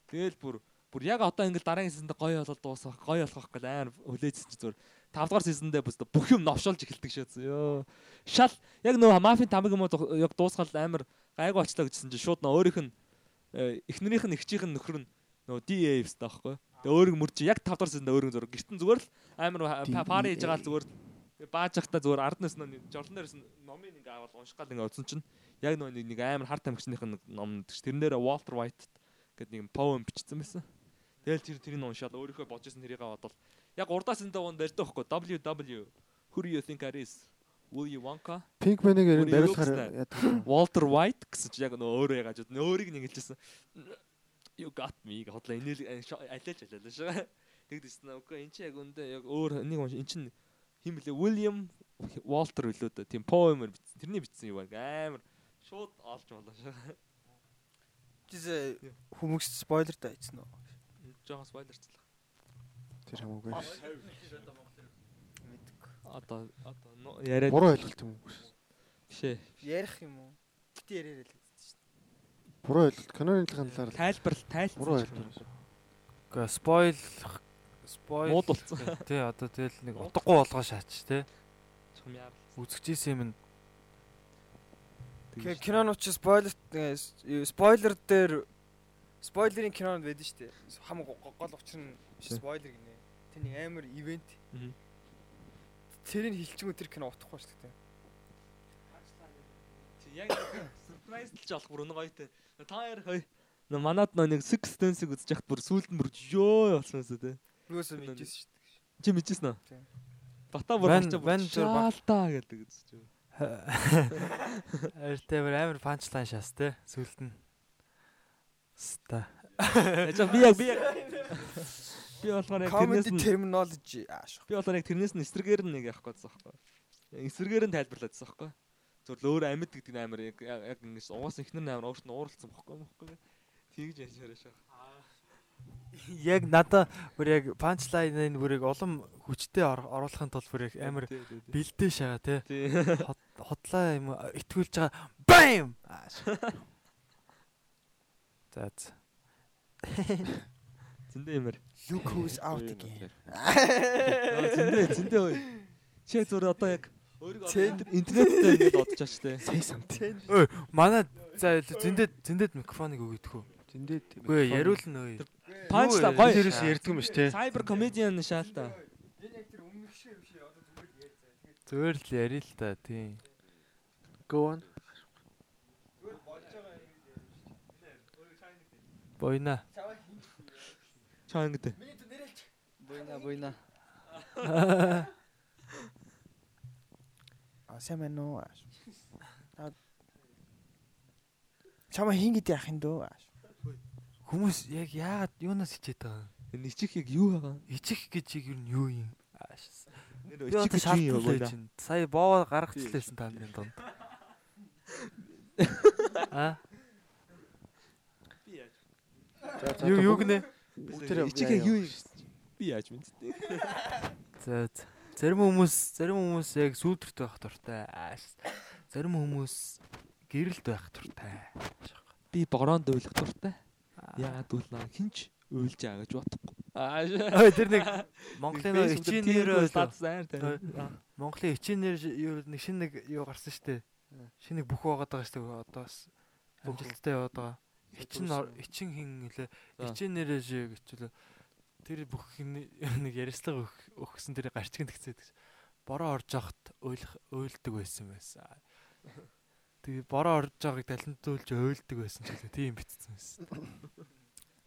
Тэгэл бүр бүр яг одоо ингээл дараагийн сизонд гоё болоод дуусах гоё болох байхгүй амар хүлээжсэн чи зүгээр. 5 дугаар сизондээ бүс бүх юм новшолж эхэлдэг шээ ёо шал яг нөгөө мафийн тамиг юм уу яг дуусгал амар гайгүй очлоо гэжсэн чинь шууд нөө өөрийнх нь э, эхнэрийнх нь эгчийнх нь нөхөр нь нөгөө DA хэвстэй байхгүй. Тэгээ өөрийг мөрч яг 5 дахь сард өөрийн зураг. Гертэн зүгээр л амар пари хийж байгаа л зүгээр бааж захта зүгээр арднаас нь дээрээс нь номыг ингээ аваад унших гал ингээ утсан чинь яг нэг- нэг амар харт амгичных нь ном гэж тэрнээр Walter White гэдэг нэг poem бичсэн байсан. Тэгэл тэр тэрийг уншаад өөрийнхөө бодож исэн тэрийг аваад бол яг урдаас энэ даван барьдаг байхгүй WW Who do you think that is? Willy Wonka Pink Man-ыг Бүр юу бариулахаар гэснэ? яадаг вэ? Walter White гэсэн чи яг нөө өөрөө ягааж бод. Өөрийг нэг хэлжсэн. You got me хотлоо инээл алиаж алиалаа шүү. Тэгдэжсэн. Окей, эн чи яг өндөө яг өөр нэг эн чин хим блэ William Walter үлээ дээ. Тийм poem бичсэн. Тэрний бичсэн юу амар шууд олж болоо шүү. Жиз хүмүүс спойлер дайцсан уу? Жохон спойлерчлаа. Тэр хамаагүй. Одоо одоо но- яриад Буруу ойлголт юм уу? бишээ. Ярих юм уу? Гэтэ яриараа л гэдэг чинь. Буруу ойлголт. Киноны талаар тайлбар буруу тайлбар. ойлголт. Гэхдээ спойл спойл Мууд болсон. Тий одоо тэгэл нэг утгагүй болгоо шаач тий. Чухам яар. Үзэгчээсэн юм Ки- Кинонууд чи спойлер спойлер дээр спойлерын кинонд байдаг шүү дээ. Хам го- гол учир нь Тий. спойлер гинэ. Тэний амар ивент. Тэрийг хэлчихгүй тэр кино утахгүй шүү дээ. Яг л жоох бүр өнө гоё те. Та хоёр хой. Манад нэг Six Sense-ийг үзэж яхад бүр сүүлд нь бүр ёо болсон юмсаа те. Юусаа мэдчихсэн шүү дээ. Чи мэдчихсэн үү? Тий. Бата бүр бүр баг- шаалтаа гэдэг үзэж. Артай амар панчлайн шас тий сүлд нь. Ста. Яа би яг би яг би болохоор яг тэрнээс нь terminology ааш. би болохоор яг тэрнээс нь эсрэгээр нь нэг явах гэсэн байхгүй. Эсрэгээр нь тайлбарлаад байсан байхгүй. Зөв л өөр амьд гэдэг нь амар яг яг ингэж угаас ихнэр нь амар өөрт нь ууралцсан байхгүй байхгүй. Тэгж яаж яриаш байгаа. Яг надаа бүр яг панчлайныг бүр яг улам хүчтэй ор- оруулахын тулд бүр яг амар Тий, тий, тий. бэлдээ шагаа тий. Тий. Хот- Хотлоо юм итгүүлж байгаа. Бам! За. Зөндөө юмэр. Look who's out again. Зөндөө зөндөө ой. Чи зүгээр одоо яг өөрийгөө интернеттэй ингэж бодож аач те. Say something. Ой, манай за зиндэд зиндэд микрофоныг өгөдгөө. Зиндээд. Үгүй яриулна ой. Панч та Юу вэ? гоё. Тэрээс ярьдаг юм ш те. Cyber comedian шаалтаа. Зүгээр л ярил л та тийм. Go on. Бойна. Чаа ингэдэ. Буйна буйна. А сайн байна уу? ааш. А Чама хин гэдэг яах юм дөө? Хүмүүс яг яагаад юунаас хичээд байгаа юм? Ничих яг юу байгаа? Ичих гэж яг юу юу юм? Ааш. Нэр Би өчиг чинь юу байна? байна. Сая боо гаргачихлээсэн та нарын донд. А? За за. Юу юу гинэ? Бүгдээрээ Ичиг яг юу юм? Би яаж мэдтээ. За за. Зарим хүмүүс зарим хүмүүс яг сүйдэрт байх дуртай. Зарим хүмүүс гэрэлд байх дуртай. Би бороонд уйлах дуртай. Яагаад үл наа хинч уйлж байгаа гэж бодохгүй. Аа. Тэр нэг (laughs) Монголын хичээнээр статус айн тань. Монголын хичээнээр юу нэг шинэ нэг юу гарсан штэ. Шинэ нэг бүх байгаад байгаа штэ одоо бас амжилттай яваад байгаа. Хичин хичин хин нөлөө За. хичээнээрээ шиг гэчүлээ. Тэр бүх (laughs) нэг өгөх- өгсөн тэр гарчгийн тэгцээд гэж. Бороо орж явахт уйлах уйлдаг байсан байсан. Тэгээ бороо орж байгааг талентуулж уйлдаг байсан ч гэлээ тийм битсэн байсан.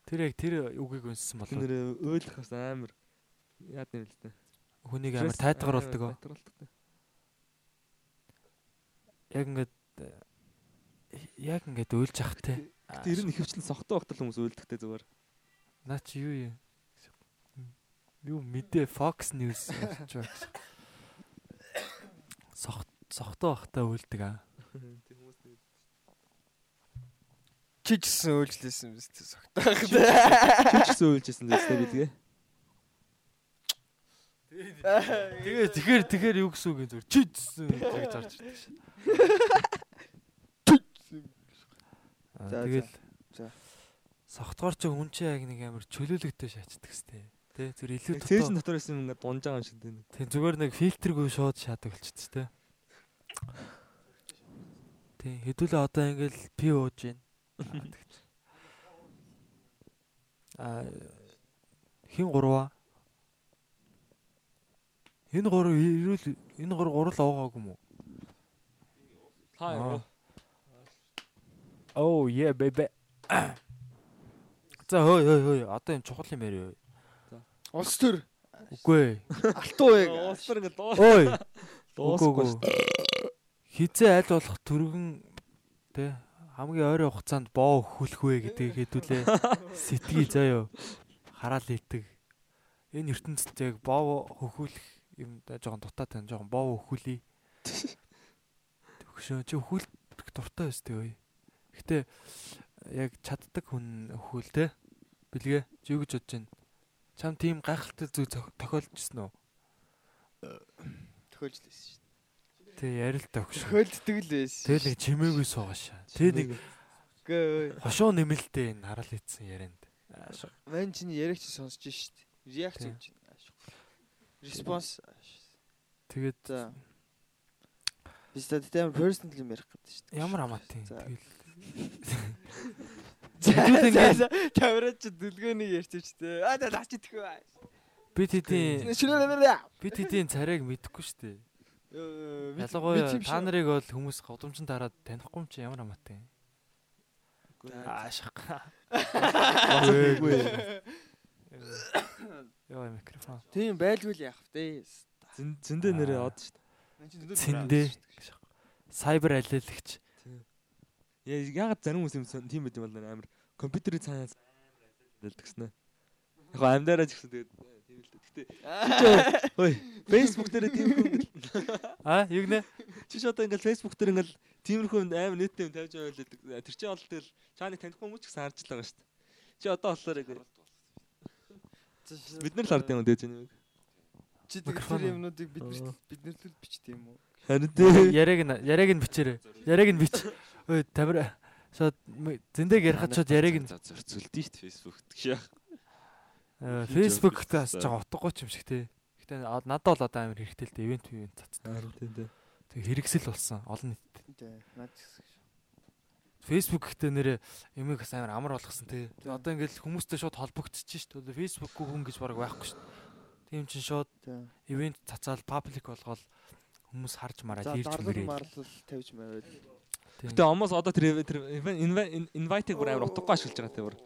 Тэр яг тэр үгийг үнссэн болов. Тэр уйлах бас амар яад юм л дээ. Хүнийг амар тайтгаруулдаг. оо. Тайтгаруулдаг. Яг ингээд э, яг ингээд уйлж явах те. Тэр нь ихэвчлэн согтоо багтал хүмүүс уйлдагтэй зүгээр. Наа чи юу юм? Юу мэдээ Fox News гэж байна. (laughs) Согт согтоо бахта уйлдаг аа. Тэр хүмүүс нэг Чи гэсэн үйлчлээсэн биз дээ согтоох. хинч уйлжсэн дэстэй билгээ. Тэгээ тэгэхээр тэгэхээр юу гэсэн үг юм зүгээр чи гэсэн гэж орж ирдэг шээ. За, Тэгэл за. согтгоор ч хүн чи яг нэг амар чөлөөлөгтэй шаачдаг сте. Тэ зүр илүү дотоо. дотроос юм ингээд дунж байгаа юм шиг дээ. Тэг зүгээр нэг фильтргүй шууд шаадаг болчихсон сте. Тэг хэдүүлээ одоо ингээл пи ууж байна. Аа, хин гурваа Энэ гурав ирүүл энэ гурав гурал уугаагүй юм уу? Та юу? Oh yeah baby. За хөөе хөөе хөөе одоо энэ чухал юм яриа. Улс төр Үгүй ээ. алтуу яг. Ууслар ингээд дуу. Ой. Дуусахгүй ээ. Хизээ аль болох түргэн тэ хамгийн ойрын хугацаанд боо өхүүлэх вэ гэдгийг хэдүүлээ (laughs) сэтгэе заяо. Хараал хэлдэг. Энэ ертөнцид яг боо хөхүүлэх юм да жоохон дутаа тань жоохон боо өхүүлээ. Төгшөө чи өхүүлэх дуртай байс тээ. Гэтэ яг чаддаг хүн өхүүл тэ. Билгээ. Чи юу гэж бодож байна? Чам тийм гайхалтай зүйл тохиолдчихсон уу? Төхөөлжлээсэн шүү. Тэ ярил төгш. Төхөөлддөг л байсан. Тэгэл нэг чимээгүй суугаашаа. Тэ нэг. Хошоо нэмэлтээ энэ харал ийдсэн ярианд. Ман чинь яригч сонсож шít. Реакц Тийм. өгч байна. Респонс. Тэгээд За. Би стад тийм personal юм ярих гэдэг шүү дээ. ямар хамаатай. За. Тэгэл (laughs) За Хэдүүд ингээд- ингээд камерад ч дүлгөөнийг ярьчих тээ. Аа тэхүү. бид хэдийн Шинэ бид хэдийн царайг мэдэхгүй шүү дээ. Э, Ялангуяа та нарыг бол хүмүүс годомчин дараад танихгүй юм чи ямар хамаатай. Аашиг. Яа микрофон. Тийм байлгүй л яах вэ? Зэн- Зэндээ нэрээ од шүү дээ. Цэндээ. Сайбер алиалагч. Яа ягаад зарим хүмүүс юм тийм байт юм бол амар компьютерийн цаанаас амар дэлдэгснэ. Яг гоо амьдараа ч гэсэн тэгээд э, тийм л дээ. Гэтэ ой (laughs) Facebook дээр тийм хүн А, юу гэнэ? чи ч одоо ингээл Facebook дээр ингээл тиймэрхүү юм амар нийттэй юм тавьж байгаа л дээ. Тэр чинь бол тэгэл чааны танихгүй хүмүүс ч гэсэн харж л байгаа шүү дээ. Чи одоо болохоор яг бид нар л хардсан юм дээж байна. Чи тэр юмнуудыг бид Аа. нар бид нар л бичдэг юм уу? Харин тий. Яриаг нь яриаг нь бичээрэй. Яриаг нь бич. Ой, тамир шууд зэндэг ярихад шууд яриаг нь зорцолдсон шүү дээ фэйсбүүкт гэж яах. Хийж Facebook-таас явах ч утгагүй ч юм шиг те. Гэтэ надад бол одоо амар хэрэгтэй л дээ. Ивент ивент цацдаг. Харин тий тий. Тэг хэрэгсэл болсон. Олон нийт. Тий. Наад гэсэн. Facebook гэхдээ нэрээ эмийг бас амар амар болгосон те. Тэг одоо ингээл хүмүүстэй шууд холбогдчих шүү дээ. Facebook-гүй хүн гэж баг байхгүй шүү дээ. Тийм чинь шууд ивент цацаал паблик болгоод хүмүүс харж мараад дарлал мөрөө. марлал тавьж маяг. Гэтэ омоос одоо тэр тэр инвайтыг бүр амар утгагүй ашиглаж байгаа тэр бүр.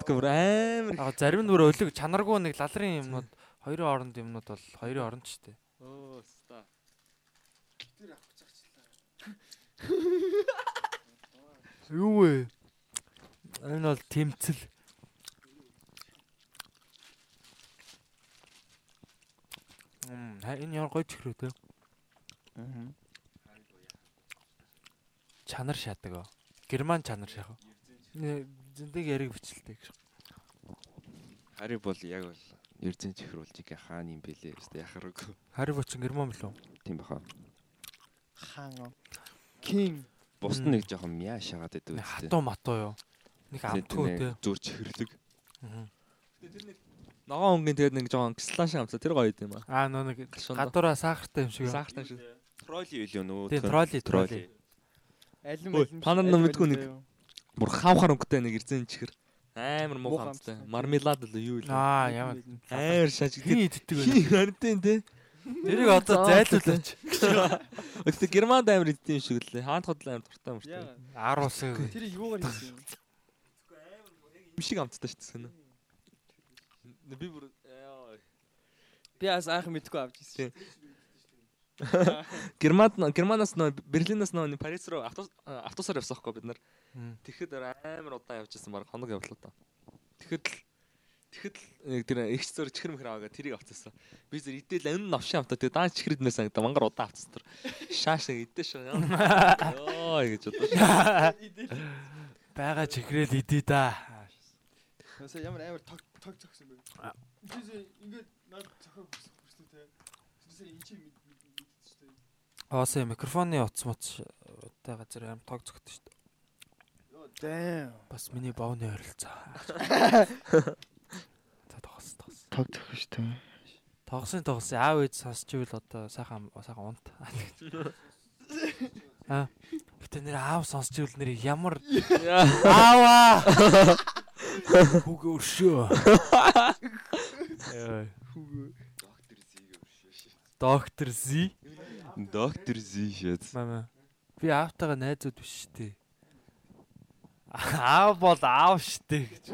Тэгэхээр бүр амар Аа зарим нь бүр өлөг чанаргүй нэг лалрын юмнууд хоёрын оронд юмнууд бол хоёрын оронд шүү дээ. Оо ста. Юу вэ? Энэ бол тэмцэл. Мм, энэ ямар гоё чихрүү те. Аа. Чанар шаадаг оо. Герман чанар шаах. Зэндэг яриг бичлээ гэж. Хари бол яг бол Эрдэнэ чихрүүлжиг хаана юм бэлээ. Өстө яхараг. Хари бочин герман билүү? Тийм баха. Хаан. King. Бус нь нэг жоохон мяа шагаад байдаг Нэг үстэй. хатуу матуу юу? Нэг амтгүй те. Зүр чихрлэг. Мгм. ногоон өнгийн тэгээд нэг жоохон кислаш амцаа тэр гоё юм аа. Аа нөө нэг гадуура сахартай юм шиг юу? Сахартай шүү. Тролли илүү нөө. Тийм тролли тролли. Алим алим. та нар мэдгүй нэг-. Бүр хавхар өнгөтэй нэг эрдэн чихэр. Амар муу хамттай. хамттай. Мармелад л юу л. Аа ямар Амар шаж. хин иддэг вэ? Хин харин тий. Тэрийг одоо зайлуулаач. Гэтэ германд амар идэх юм шиг лээ. Хаант хот амар дуртай мөртэй. Яагаад? Аруусаа. Тэр юугаар хийсэн юм? Юм шиг амттай шүү дээ. Би бүр. Би бас анх мэдгүй авч ирсэн. Германд Германаас нөө Берлинаас нөө Парис руу автобус автобусаар явсан хгүй бид нар. Тэгэхэд амар удаан явж ирсэн баг хоног явлаа та. Тэгэхэд л тэгэхэд л нэг тэр ихч зөр чихэр мөхөр аваагаа тэрийг авцсан. Би зэр идэл энэ навшин амтаа тэгээ даан чихэр иднээс санагдаа мангар удаан авцсан тэр. Шааш нэг идэж шүү. Йоо гэж бодож. Бага чихрэл идээ да. Өсөө ямар амар тог тог зогсон бэ? Тийш ингээд над цохоо хүрсэн те. Тийш энэ чи Оосе микрофоны утас муц тай газар аим тог зөгтөө шүү дээ. Бас миний боовны ойролцоо. (laughs) За тогс тогс. Тог зогсон шүү дээ. Тогсын тогс аав ээж сонсч ивэл одоо сайхан сайхан унт. (laughs) Аа. Гэтэ нэр аав сонсч ивэл нэр ямар ааваа. (laughs) Хүүг өршөө. Яа. Доктор Зи. Доктор Зишэт. Мама. Би аавтайгаа найзууд биш шүү дээ. Аав бол аав шүү дээ гэж.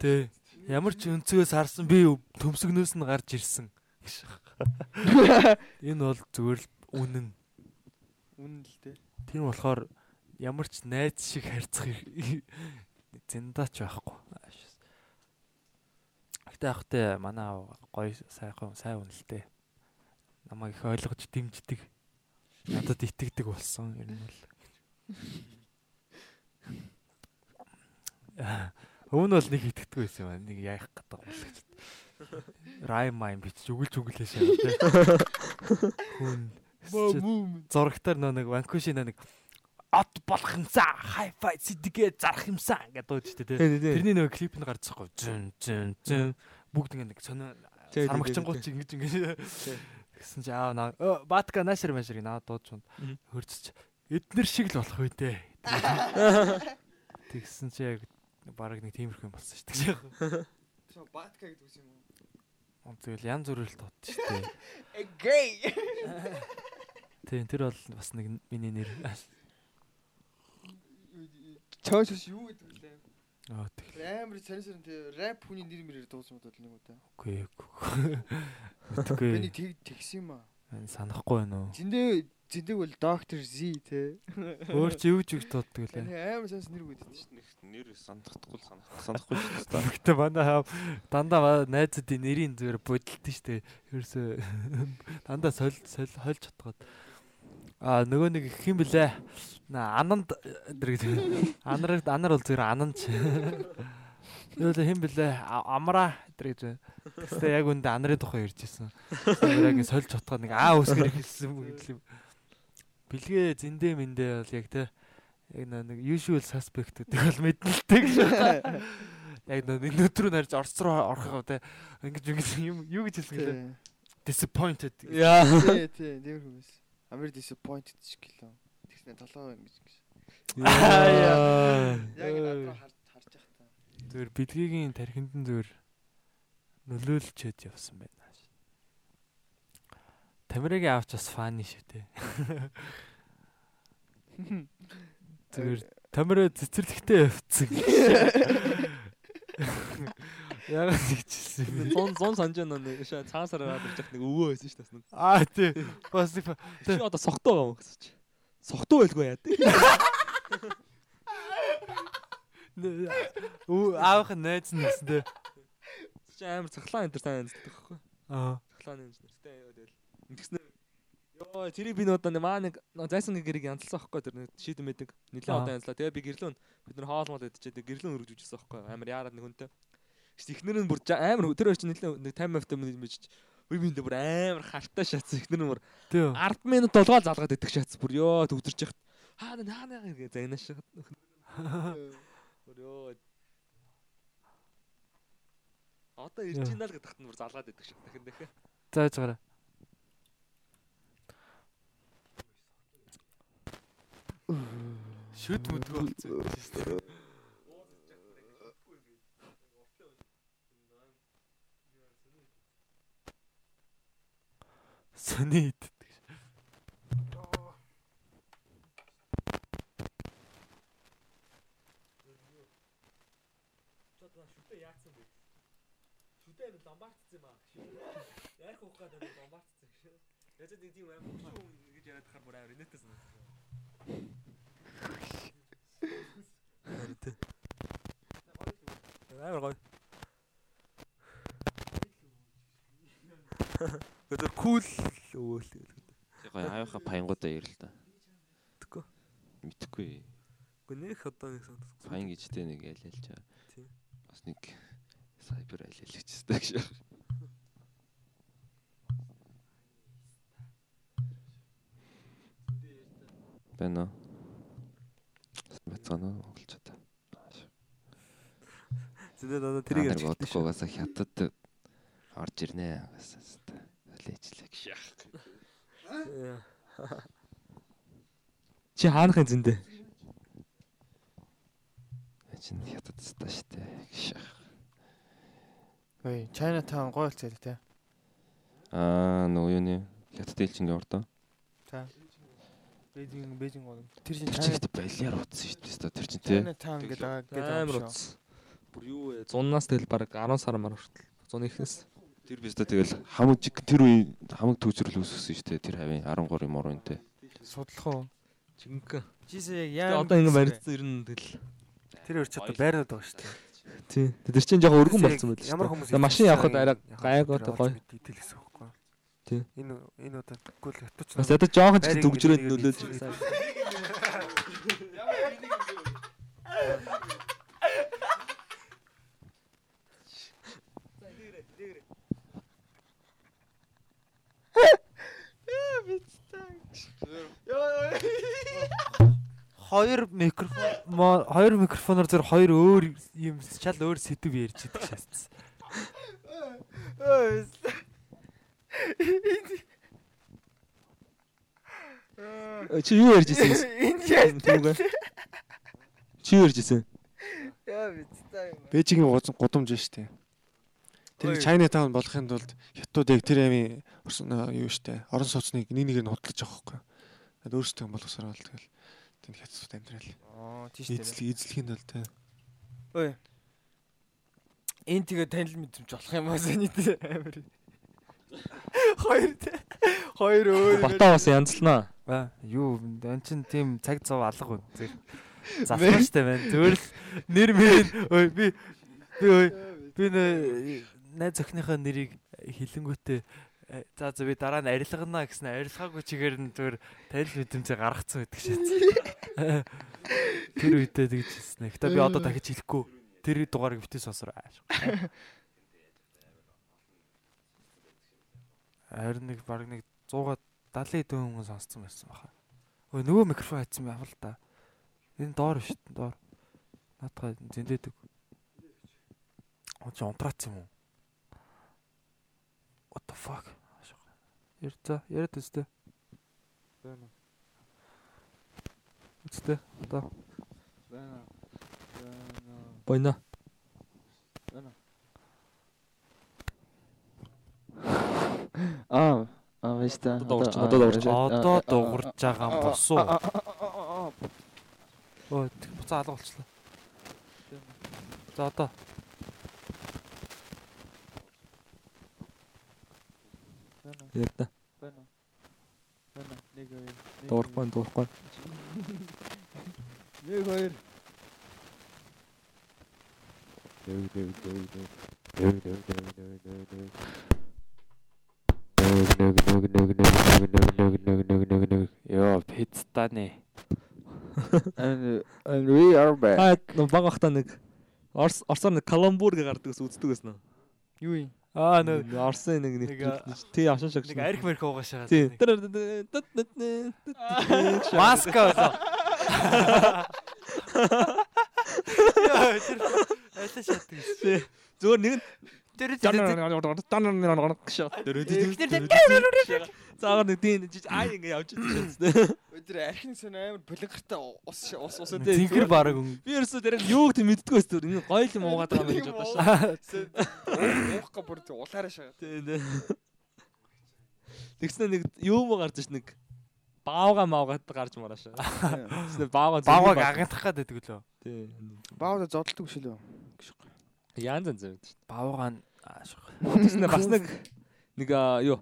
Тэ. Ямар ч өнцгөөс харсан би төмсгнөөс нь гарч ирсэн. (laughs) Энэ бол зүгээр л үнэн. Үнэн л те. Тийм болохоор ямар ч найз шиг харьцах зэндаач байхгүй. Гэтэ ахтай манай гоё сайхан сайн үнэлтэй. Намайг их ойлгож дэмждэг. Надад итгэдэг болсон ер нь бол. Өмнө бол нэг итгэдэггүй байсан юм аа. Нэг яах гэдэг гэж. Райм майм бич үгэлж үгэлээ шагаад. Хүн Муу муу. зурагтаар нөө нэг ванкуши нэг от болох юмсан хай-фай сэтгээ зарах юмсан гэдэг дууд шүү дээ. Тэрний нөгөө клип нь гарч байгаа. Зүн зүн зүн бүгд ингэ нэг сонио тий, чи ингэж ингэ гэсэн чи аа наа «Өө, баатка наашир маширыг наад дуудч юм. Мгм. Хөрчч эднэр шиг л болох үү дээ. Тэгсэн чи яг бараг нэг тиймэрхүү юм болсон шүү дээ. Батка гэдэг үс юм уу? Тэгэл янз бүрэл тот шүү дээ. Гэй. Тийм тэр бол бас нэг миний нэр. Чойс юу гэдэг? Аа тэг. Амар царин царин тий рэп хүний нэр мэрээр дуусан бодвол нэг удаа. Үгүй (laughs) Би үгүй. нэг тэг тэгсэн юм аа. Санахгүй байна уу? Зиндээ зиндэг бол доктор Z те. Өөр чи юу ч их дууддаг лээ. Амар сайн нэр өгдөг шүү дээ. Нэр санахгүй санах санахгүй шүү дээ. Гэхдээ манай хаа дандаа найзуудын нэрийн зүгээр бодолтой штэ. Ерөөсөө (laughs) дандаа соль соль хольж чадгаад. А нөгөө нэг их юм блэ. Ананд дэрэг анар анар бол зүгээр ананч. Юу л хэм блэ амра дэрэг. Гэхдээ яг үндэ анарын тухай ярьж ирсэн. Яг сольж утгаад нэг аа үсгэр хэлсэн юм гэвэл бэлгээ зэндэ мэндэ бол яг те яг нэг usual suspect гэдэг бол мэднэлтэй гэж байна. Яг нэг нүдрүү нарж орц руу орох те ингэж ингэж юм юу гэж хэлсэн гэлээ disappointed Яа. Тий, тий, тийм хүмүүс. Амар disappointed ч гэлээ. Тэгснэ толгой ингэж гэж. Яа. Яг над руу харж харж явах та. Зүгээр бэлгийн тархинд нь зүгээр нөлөөлчөөд явсан байна. Тамирагийн авч бас фаны шүү те. (laughs) Зүгээр тамира цэцэрлэгтэй явцсан. (laughs) Яагаад нэгчилсэн бэ? Зон зон санаж байна нэг цаасаар гараад ирж байх нэг өвөө байсан шүү дээ. Аа тий. Бас нэг Чи одоо согтуу байгаа юм гэсэн чи. Согтуу байлгүй яа тий. Өө аавах найз нь гэсэн те. Чи амар цахлаа энэ төр сайн амьддаг байхгүй. Аа. Цахлааны юм нэртэй тэгэл. Ингэснээр ёо тэрийг би нуудаа маа нэг зайсан гэрийг янзлсан байхгүй тэр нэг шийдэн мэдэг. Нилээ одоо янзлаа. Тэгээ би гэрлүүн бид нар хоолмол идчихээ тэгээ гэрлүүн өргөж үжсэн байхгүй. Амар яарад нэг хүнтэй. Гэвч ихнэр нь бүр амар тэр хоёр чинь нилээ нэг 50 авто минут. Үе биндээ бүр амар хартаа шатсан ихнэр нь бүр Тий. 10 минут долгоо залгаад идэх шатс бүр ёо төгтөрч яхад. Хаа наа наа гэ загнаш. Бүр ёо. Одоо ирж ийна л гэдэгт нь бүр залгаад идэх шат дахин дахин. Зааж гараа. Шүд мүдг болцсон Сони иддэг. Шүдээ ломбартц юм аа. Ярих ухаад амар ломбартц гэж. Яцад нэг тийм амар шүү гэж яриад хахаар бүр амар инээдсэн. Амар гоё. (laughs) Тэр кул өвөл. Тэг гоё аавынхаа паянгуудаа ярил л да. Мэдхгүй. Мэдхгүй. Гэхдээ нэх одоо нэг сонсох. Паян гэжтэй нэг аль чаа. Тийм. Бас нэг сайбер аль гэжтэй гэж. Бэнэ. Бацана монголч та. Зэнэ одоо тэрийг Тэр ярьж бодохгүйгээс хятад орж ирнэ. Солиочлаа гэж яах. Чи хаанахын зэндэ? Чин хятад стаа штэ гэж яах. Ой, China Town гоё л цэл те. Аа нөгөө юу нэ? Хятад элчин ордоо. Та. Бээжин бээжин гоё. Тэр чинь чинь балиар утсан шүү дээ. Тэр чинь тий. China Town гэдэг аа гэдэг Амар утас. Бүр юу вэ? 100-наас тэл баг 10 сар мар хүртэл. 100 ихнээс. Тэр биз дээ тэгэл хамаг жиг тэр үе хамаг төвчрөл үүсгэсэн шүү дээ. Тэр хавийн 13 морынтэй. судлах уу? Жинхэнэ. Жисэн яг яа. одоо ингэ барьцсан ер нь тэгэл. Тэр өөр ч одоо байраад байгаа шүү дээ. Тий. Тэр чинь жоохон өргөн болцсон байл. Ямар хүмүүс машин явхад арай гайгүй гоё. Дийтэл гэсэн үг байхгүй. Тий. Энэ энэ удаа тэггүй л хятадч. Бас ядаж жоохон ч Байрын зүгжрээд гэрээ нөлөөлж дийтэл. байсан. (laughs) хоёр микрофон хоёр микрофоноор зөв хоёр өөр юм шал өөр сэдв ярьж идэг шээс. Чи юу ярьж ирсэн? Энд яаж. Чи юу ярьж ирсэн? яа биз таа юм. Бээжигийн гудам- гудамж штэ. Тэр Ой. Чайна таун болохын тулд хятад яг тэр амийн юу штэ. Орон сууцныг нэг нэгээр нь худлаж авах байхгүй. Тэгээд өөрсдөө юм боловсроо бол тэгэл тэр хятад амьдрал. Аа тийш дээ. Эзлэх эзлэхийн тулд те. Ой. Энд тэгээ танил мэдрэмж болох юм аа саний дээр амир. Хоёр тэ- хоёр өөр. Бата бас янзлнаа. Аа юу эн чин тийм цаг зав алга үү. Зэрэг залхаа штэ байна. Зүгээр л нэр мэн ой би би ой би нэ найз охиныхоо нэрийг хилэнгүүтээ э, за за би дараа нь арилгана гэсэн арилгаагүй чигээр нь зүгээр танил мэдрэмжээ гаргацсан байдаг шээ. (laughs) Тэр үедээ тэгж хэлсэн. Гэтэ би одоо дахиж хэлэхгүй. Тэр дугаарыг битээ сонсороо. Харин нэг баг нэг 100 70 дөө хүмүүс сонссон байсан баха. Ой нөгөө микрофон хайцсан байв л да. Энэ доор шүү дээ доор. Наадхаа зэндэдэг. Очи унтраац юм уу? What the fuck? Ярта яриад үстэ. Байна. Үстэ одоо. Байна. Байна. Бойно. Аа аа байж та. Одоо дуурч, одоо дуурч. Одоо дуурж байгаа босуу. Тэг буцаа алга болчлаа. За одоо. Ярда. Дуурахгүй дуурахгүй. Нэг хоёр. Йоо пицтаны. And and we are back. Аа баг ахта нэг Орс Орсоор нэг каламбур гэ гардаг ус үздэг гэсэн. Юу юм? Аа нөө Орсын нэг Нэг, нэг тий ашин шагш. нэг арх мэрх уугаашаа. тий. Маска болоо. Яа тэр аль шатдаг. Зүгээр нэг нь Заагаар нэг тийм жиж аа ингэ явж байгаа. (laughs) Өдөр архин сон амар булангартай ус ус ус Зинхэр баг өнгө. Би ерөөсөө тэр юуг тийм мэддэггүй өстөр. Энэ гоё юм уугаад байгаа юм гэж бодож шаа. уухгүй бүр улаараа шагаа. Тийм тийм. Тэгснэ нэг юу мө гарч ш нэг баавга маавгаад гарч марааш. Тэгснэ баавга Багваг агандах гад байдаг лөө. Тийм. Баавда зодтолдог үү? Яан зан зав. Баавга аашгүй. Тэгснэ бас нэг нэг юу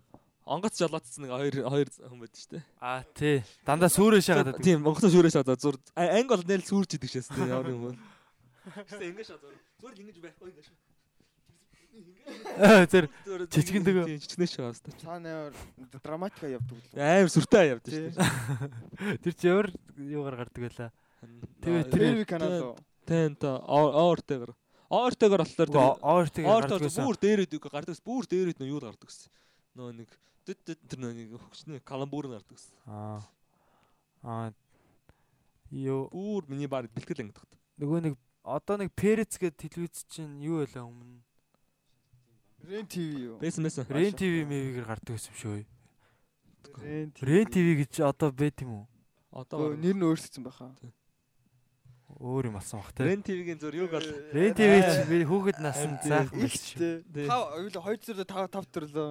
онгоц жолоодсон нэг хоёр хоёр хүн байдаг шүү дээ. Аа тий. Дандаа сүрээ шагаад байдаг. Тийм онгоц сүрээс одоо зур анги бол нэл сүрж идэг шээс тийм ямар юм бол. Тэгснэ ингэ шаа зур. Зур ингэж байхгүй ингэ шаа. Аа тэр Жижигэн дээгөө. Тийм жижигнээ шаа бас. Цаана драматика явдаг л. Амар сүртэй явдаг шүү дээ. тэр чи өөр юугаар гардаг байлаа. Тэгээ тэр канал уу? Тийм та оортойгоор. Оортойгоор болохоор Оортойгоор гардаг байсан. бүр дээрээд үг гардаг ус бүр дээрээд нөө юу гардаг ус. Нөө нэг дэд дэд тэр нэг хөгчний каламбур гардаг ус. Аа. Аа. Йоо Бүр миний баг бэлтгэл ангидах. нөгөө нэг одоо нэг Перец гэдэг телевиз чинь юу байлаа өмнө? Рен ТV юу? Бэсэн бэсэн. Рен ТV мэвигээр гардаг юм шүү. Рен ТV гэж одоо байт юм уу? Одоо нэр нь өөрчлөгдсөн байхаа. Өөр юм алсан бах те. Рен ТV-гийн зур юг бол Рен ТV чи би хүүхэд насанд Харин заах Их байсан шүү. дээ. Тав юу л 2 зэрэг 5 5 төрлөө.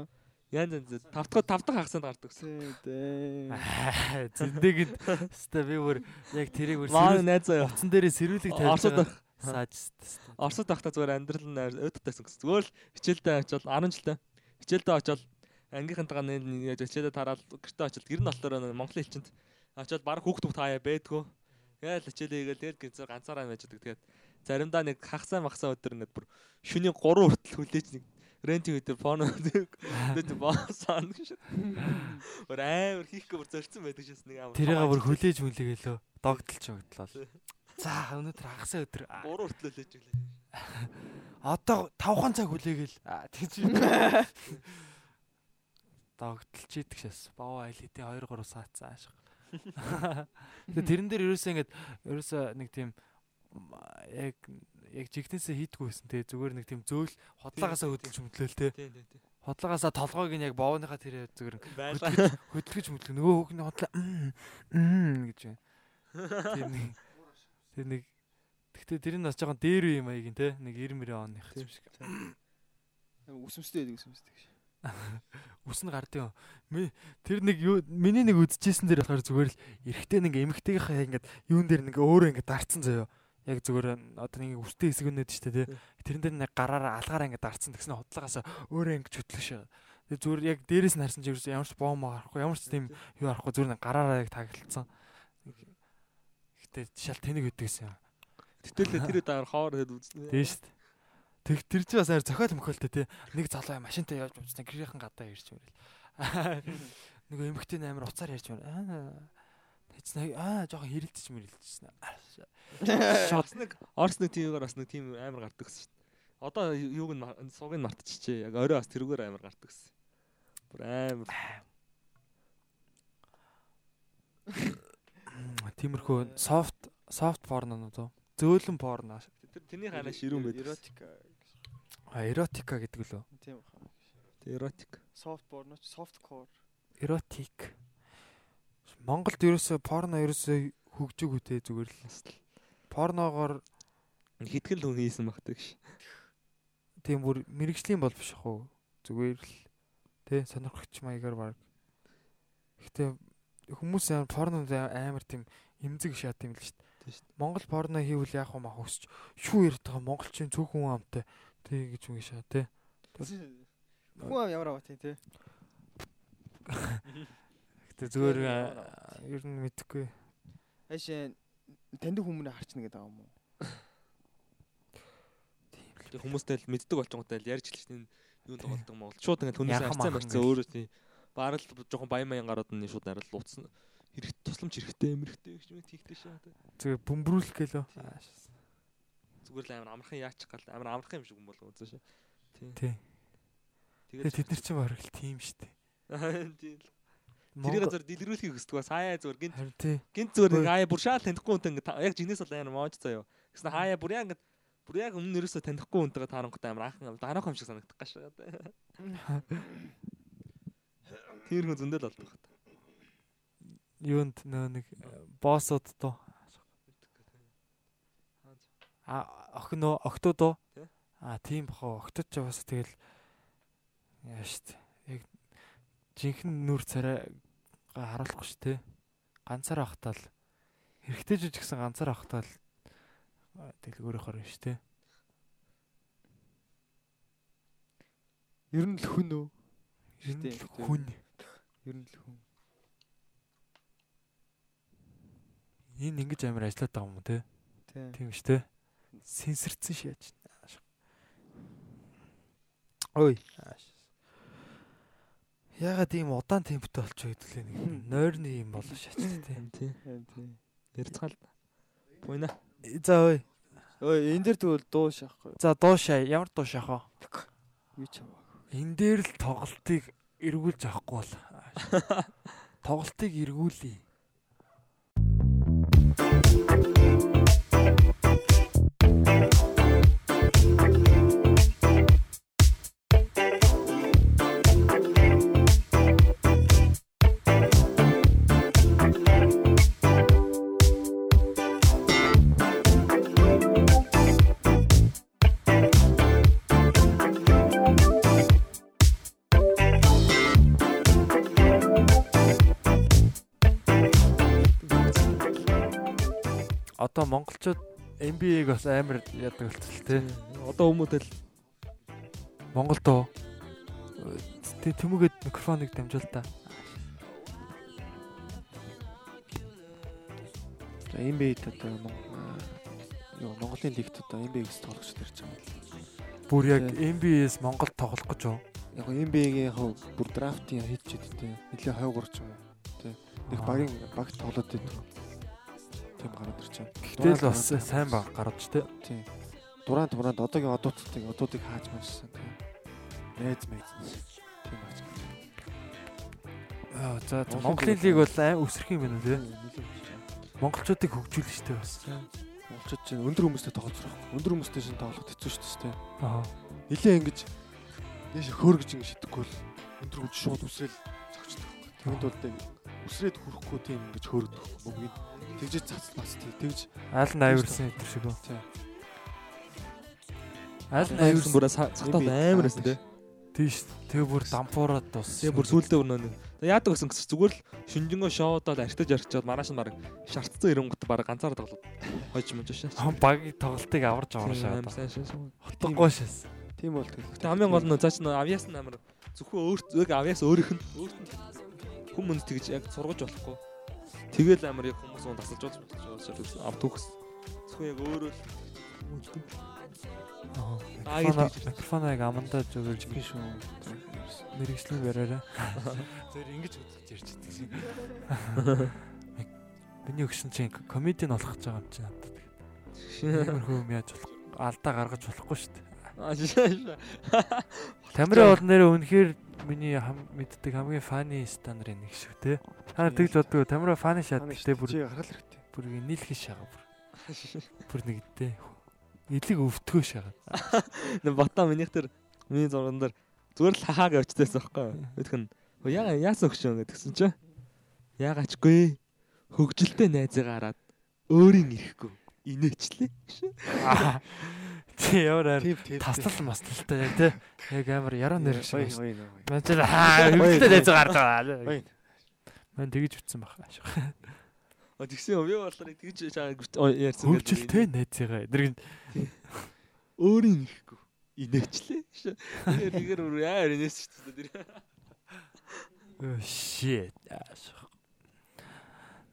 яан зэн зэн тавтах тавтах хагасанд гардаг. Аа, Зиндэгэд өстой би бүр яг тэрийг бүр сэрүүл найз заяа. утсан дээрээ сэрүүлэг тавьж Оросод байгаа. Сааж. Оросод байхдаа зүгээр амьдрал нь өдөртэйсэн гэсэн. Зүгээр л хичээлдээ очил 10 жилдээ. Хичээлдээ очил ангийнхантайгаа нэг хичээлдээ тараад гэртээ очил гэр нь болохоор Монголын хэлчинд очил баг хүүхдүүд таяа бэдгүү. Яал хичээлээ хийгээл тэгэл гинцээр ганцаараа мэждэг. Тэгээд заримдаа нэг хагасаа махсаа өдөр ингээд бүр шөнийн 3 хүртэл хүлээж нэг рент өдөр фон өдөр баасан гэж. Бүр амар хийхгүй бүр зорцсон байдаг шээс нэг амар. Тэрийг бүр хүлээж мүлээгэлөө. Догдолч өгдлээ. За өнөөдөр хагасаа өдөр (laughs) 3 хүртэл хүлээж өглөө. одоо 5 цаг хүлээгээл. Тийч. (laughs) Догдолч идэх шээс. Боо айл хэдий 2 3 саат зааш. (laughs) Тэгээ тэрэн дээр ерөөсөө ингээд ерөөсөө нэг тийм яг яг жигнэсээ хийдгүү байсан те зүгээр нэг тийм зөөл хотлоогоосаа хөдөлж мөдлөөл те хотлоогоосаа толгойг нь яг боовныхаа тэр зүгээр хөдөлгөж мөдлөг нөгөө хүүхний хотлоо гэж байна. Тэр (laughs) нэг тэр нэг Гэхдээ тэр нь бас жоохон дээр үе юм аягийн те нэг 90 мөрийн оных юм шиг. Үсэмстэй байдаг үсэмстэй гэж. Үс нь гардыг. Тэр нэг юу миний нэг үдчихсэн дээр болохоор зүгээр л эрэгтэй нэг эмэгтэйгийнхаа яг ингээд юун дээр нэг өөрөө ингээд дарцсан заяо. Яг зүгээр одоо нэг үстэй хэсэг өнөд штэ тий. Тэрэн дээр нэг гараараа алгаараа ингээд дарцсан тэгснэ хотлоогоосаа өөрөө ингээд чөтлөш. Тэгээ зүгээр яг дээрээс нь харсан чи ерөөс ямар ч боом арахгүй ямар ч тийм юу арахгүй зүгээр нэг гараараа яг таглалцсан. Гэтэ шал тэнэг өдөгсөн юм. Гэтэл тэр дагаар хоор хэд үзнэ. Тийм штэ. Тэг тэр чи бас аяр зохиол мөхөлтэй тий. Нэг залуу машинтай явж уцсан гэрийнхэн гадаа ирж мөрөл. Нэг эмэгтэй амар уцаар ярьж мөр. Тэцнэ аа жоохон хэрэлдэж мэрэлдэжсэн. Шот нэг Орс нэг тиймээр бас нэг тийм амар гардаг гэсэн шүү дээ. Одоо юуг нь нь мартчихжээ. Яг орой бас тэрүүгээр амар гардаг гэсэн. Бүр амар. Тиймэрхүү софт софт порно нөө. Зөөлөн порно. Тэр тэрний ханаа ширүүн байдаг. Эротика. А эротика гэдэг лөө. Тийм. Тэр эротик. Soft porn, soft core. Эротик. Монголд ерөөсө порно ерөөсө хөгжөөгөө те зүгээр л. Порногоор хитгэл хүн хийсэн багтаг ш. тийм бүр мэрэгжлийн бол биш хөө. Зүгээр л тэ сонирхогч маягаар баг. Гэтэ хүмүүс амар порнонд амар тийм эмзэг шат юм л шүү Монгол порно хийвэл яах вэ мах өсч шүү ярьж байгаа монголчин цөөхөн хүн амтай тэг гэж үгүй шаа тэ. Хүн ямар аваа тий, тий. Гэтэ зүгээр ер нь мэдэхгүй. Хайшаа таньдаг хүмүүнээ харчна гэдэг юм уу? Тэг хүмүүстэй л мэддэг болчонготой л ярьж хэлж энэ юунд тоглодог Монгол. Шууд ингээд хүнээс махан барьцаа өөрөө тийм. Барал жоохон баян маян гараад нь шууд нарал лууцсан. Хэрэг тусламж хэрэгтэй эмэрхтэй гэж юм тийхтэй шаа. Зүгээр бөмбөрүүлэх гэлөө. Зүгээр л амар амархан яачих гал амар амархан юм шиг юм болов үзэн шээ. Тий. Тэгээ тэд нар ч юм орхил тийм штэ. Тийм л. Тэрийг зөв дэлгэрүүлэхийг хүсдэг бас хаяа зүгээр гинт гинт нэг хаяа бүр шаал танихгүй үнтэй ингээд та- яг жигнэс бол амар моож заяа. Гэсэн хаяа бүр яг ингээд бүр яг өмнө нэрээсээ танихгүй үнтэйгээ таарангуйтай амар анхан дараах юм шиг санагдах гаш. (laughs) Тэр хүн зөндөл болдог. Юунд нөө нэг боссод тоо. А охин нөө октод уу? Тий. А тийм бахаа октод ч бас тэгэл яа штэ. Яг жинхэнэ нүр царай харуулахгүй ш тэ. Ганцаар авахтаа л хэрэгтэй жиж гисэн ганцаар авахтаа л дэлгүүрийнхоор ш тэ. Ер нь л хүн үү? Ер нь л хүн Ер нь л хүн. энэ ингэж амар ажиллаад байгаа юм уу те? Тий. Тийм ш тэ. Сэнсэрцэн шяаж. Ой. Ягаад ийм удаан темптэй болчихоо хэвлээ нэг нойрны юм болоо шаач тэ. (laughs) Тийм. Тий. Ярьцгаал. Буйна. За ой. Ой, энэ дээр тэгвэл дуу шахахгүй. За дуушаа ямар дуу шахаа? Юу ч аваа. Энэ дээр л тоглолтыг эргүүлж авахгүй бол. (laughs) Тоглолтыг эргүүлээ. Одоо монголчууд NBA-г бас амар яадаг болчихлоо те. Одоо хүмүүдэл Монгол доо. Тэ тэмүүгээд микрофоныг дамжуул та. За NBA-д одоо юу Монголын лигт одоо NBA-гээс тоглогч төрж байгаа юм. Бүр яг. NBA-с Монгол тоглох гэж юу? Яг NBA-гийн яг бүр драфтын хийчихэд тэ нэлээ хойгорч байгаа. Тэ нэг багийн баг тоглоод байдаг. Тийм гараад ирж байгаа. Гэтэл бас сайн баг гарч те. Тийм. Дураант дураант одоогийн одуудтыг одуудыг хааж мажсан тийм. Найз мэйз. Тийм бач. Аа за Монголын лиг бол аим өсрөх юм байна тий. Монголчуудыг хөгжүүлнэ дээ бас. Монголчууд чинь өндөр хүмүүстэй тоглож байгаа. Өндөр хүмүүстэй чинь тоглох хэцүү шүү дээ. Аа. Нилээ ингэж дээш хөөргөж ингэ шидэхгүй бол өндөр хүч шууд үсрээл зогчдог. Тэгмэд бол тэг үсрээд хүрэхгүй тийм ингэж хөөргөдөг. Мөнгөний тэгжээ цац бас тий тэгж Аль нь авирсан гэдэг шиг үү. Аль нь авирсан бүрээ цагтаад амар байсан тий. тийш. Тэгээ бүр дампуураад тус. Тэгээ бүр сүулдэ бүр нөө. Яадаг гэсэн гэсэн зүгээр л шинжэнгөө шоудоод архитаж арчаад маргааш нь баг шартцсан ирэнгут баг ганцаар тоглоод хойч мэж шээ. Багийн тоглолтыг аварж шээ. Утгагүй шээс. Тийм бол тэг. Гэтэ хамгийн гол нь цааш нь авьяас нь амар зөвхөн өөрт яг авьяас өөрийнх нь өөрт нь хүмүүс тэгж яг сургаж болохгүй. Тэгэл амар яг хүмүүс уун тасалж болж болж. Ав төгс. Зөвхөн яг өөрөө л Аа, Микрофон гэж- микрофон яг амандаа зүгээр Чин шүү. мэрэгчлэн бариараа. Зөв ингэж үзэж ярьж байдаг шиг. Миний өгсөн чинь комедийн болох гэж байгаа юм чинь надад. Тиймэрхүү юм яаж болох алдаа гаргаж болохгүй шүү дээ. Тамирын бол нэр үнэхээр миний хам мэддэг хамгийн фаны стандрын нэг шүү те. Та нар тэгж боддог. Тамира фаны шат те бүр Чи гаргал хэрэгтэй. бүр нийлэх шагаа бүр. (laughs) Бүр нэгтэй. Илэг өвтгөө шагаа. Нэ бота минийх тэр миний зурган дээр зүгээр л хахаа гэж өчтөөс байхгүй. "Хөө яа яасан өгшөө гэдгсэн чинь яагачгүй хөгжилтэй найзыгаа хараад өөрийн ирэхгүй инээчлээ. (laughs) (laughs) Чи ямар таслал маслалтай яг те. Яг амар яруу нэр шиг. Мачаа хаа хөвгөлтэй байгаа. Ой. Мэн тэгж үтсэн баг. А тэгсэн юм би болохоор тэгж ярьсан. Хөвгөлтэй найзгаа. Эдгээр өөрийн ирэхгүй инээчлээ. Тэгэхээр нэгээр өөр яар инээс дээ. Oh shit.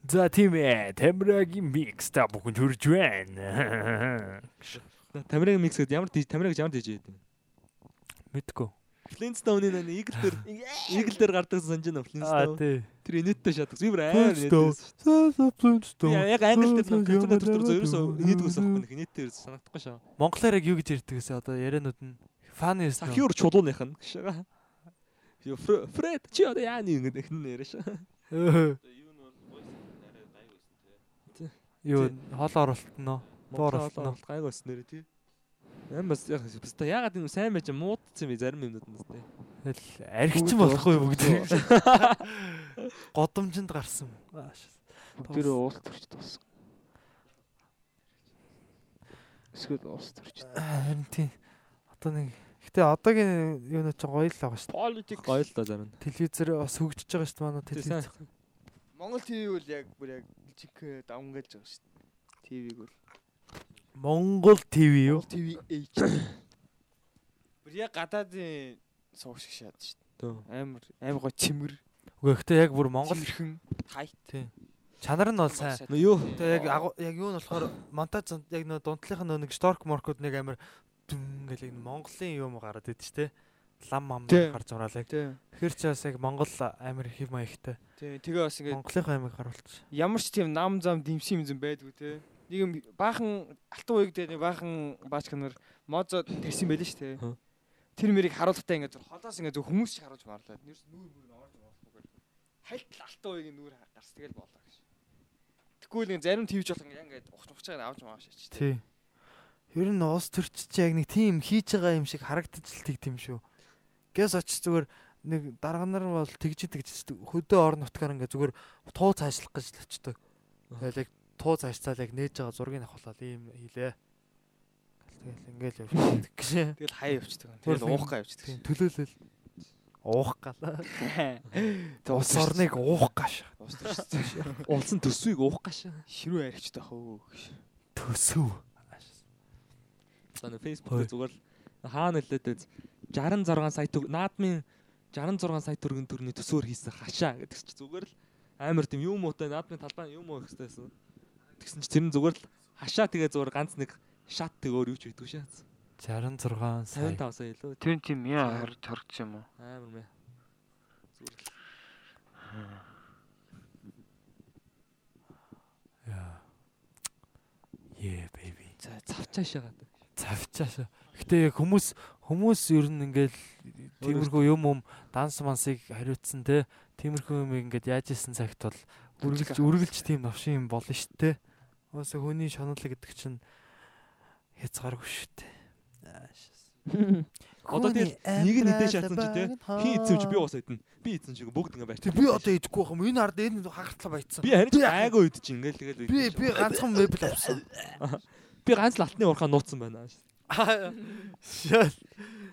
За тийм ээ. Тамирагийн микс та бүхэн төрж байна. (laughs) Тамираг микс гэдэг ямар тамираг ямар диж яадаг. Мэдгүй. Flintstone-ийн нэг игэл дээр игэл дээр гардаг санаж байна Flintstone. тий. Тэр инээдтэй шатдаг. Би бүр амар инээдтэй. Flintstone. Яг англи дээр компьютер дотор ерөөсөө инээдгээс авахгүй нэг инээдтэй ерөөсөө санагдахгүй шаа. Монголоор яг юу гэж ярьдаг гэсэн одоо яриануд нь фан юм. Сахиур чулууных нь шага. Yo Фред чи одоо яа нэг ингэдэг ихнэ яриа шаа. Юу хол оруулалт нь нөө. Монгол олно. гайг болсон нэрээ тий. Ам бас яг баста ягаад юм сайн байж муудсан би зарим юмнууд нь тий. Тэгэл архичин болохгүй бүгд. (laughs) Годомжинд гарсан. Тэр уус төрч туссан. Эсвэл уус төрч. Харин тийм. Одоо нэг Гэтэ одоогийн юу нэ чи гоё л байгаа шүү дээ. Политик гоё л да зарим. Телевизээр бас хөгжиж байгаа шүү дээ манай Тий, телевиз. Монгол ТV бол яг бүр яг жинхэнэ давнгааж байгаа шүү дээ. ТV-г бол. Монгол ТV юу? ТV HD. Бүр яг гадаадын сууг шиг шаад шүү дээ. Амар амар гоё цэмэр. Үгүй гэтэ яг бүр Монгол Цэмэрхэн тайт. чанар нь бол сайн. Юу? Тэгээ яг яг юу нь болохоор монтаж яг нөө дунтлынх нь нэг шторк моркууд нэг амар дүн гэл нэг Монголын юм гараад идэв ч те. Лам мам Тий. гарч ураал яг. Тий. Тэгэхээр ч бас яг Монгол амар хэв маягтай. Тий. Тэгээ бас ингээд Монголынхаа амиг харуулчих. ямар ч тийм нам зам димшим юм байдгүй те. Нэг юм баахан алтан уяг дээр нэг баахан баачканаар мозо тарьсан байлээ шүү дээ. Тэр мэрийг харуултаа ингээд зур холоос ингээд зөв хүмүүс шиг харуулж марлаа. Нэрс нүүр мөр орж болохгүйгээр. Хальт алтан уягийн нүүр гарс тэгэл болоо гэж. Тэгвэл нэг зарим твж болох ингээд ухч ухчаар авч мааш чи. Тий. Ер нь уус төрч чи яг нэг тийм хийж байгаа юм шиг харагдаж л тийг тийм шүү. Гэс оч зүгээр нэг дарга нар бол тэгж ч хөдөө орон нутгаар ингээ зүгээр туу цаашлах гэж л очдог. Тэгэл яг туу цаашцаал яг нээж байгаа зургийг авахлаа ийм хийлээ. Тэгэл ингээл явчихдаг гэж. Тэгэл хай явчихдаг. Тэгэл уухгаа явчихдаг. Тийм төлөөлөл уух гала. (laughs) Тэг Ус орныг уух гаш. Ус төрч. Улсын төсвийг уух гашаа. Ширүү аригчтай хөө. Төсөв. Facebook дээр зүгээр л хаана нэлээд 66 сая төг наадмын 66 сая төгрөгийн төрний төсөөр хийсэн хашаа гэдэг чи зүгээр л амар тийм юм уутай наадмын талбай юм уу гэхтэйсэн. Тэгсэн чи тэр нь зүгээр л хашаа тэгээ зүгээр ганц нэг шат тэг өөр юу ч байдгүй шээ. 66 сая. 55 сая илүү Тэр тийм яа харж харагч юм уу? амар мэ. Зүгээр л Яа. Yeah baby. за завчаа шагаад. Завчааш. Гэтэ яг хүмүүс хүмүүс ер нь ингээл тиймэрхүү юм юм данс мансыг хариуцсан те. Тиймэрхүү юм ингээд яаж исэн цагт бол үргэлж үргэлж тийм новшин юм болно шүү дээ. Уусаа хүний шаналл гэдэг чинь хязгааргүй шүү дээ. Одоо тэгэл нэг нь идэж шатсан чи те. Хин эзэмж би уусаа идэн. Би эзэн чиг бүгд ингээ байт. Би одоо идэхгүй юм. Энэ ард энэ хагартлаа баяцсан. Би харин айгүй идэж ингээл тэгэл. Би би ганцхан мебел авсан. Би ганц л алтны урхаа нууцсан байна. Шал.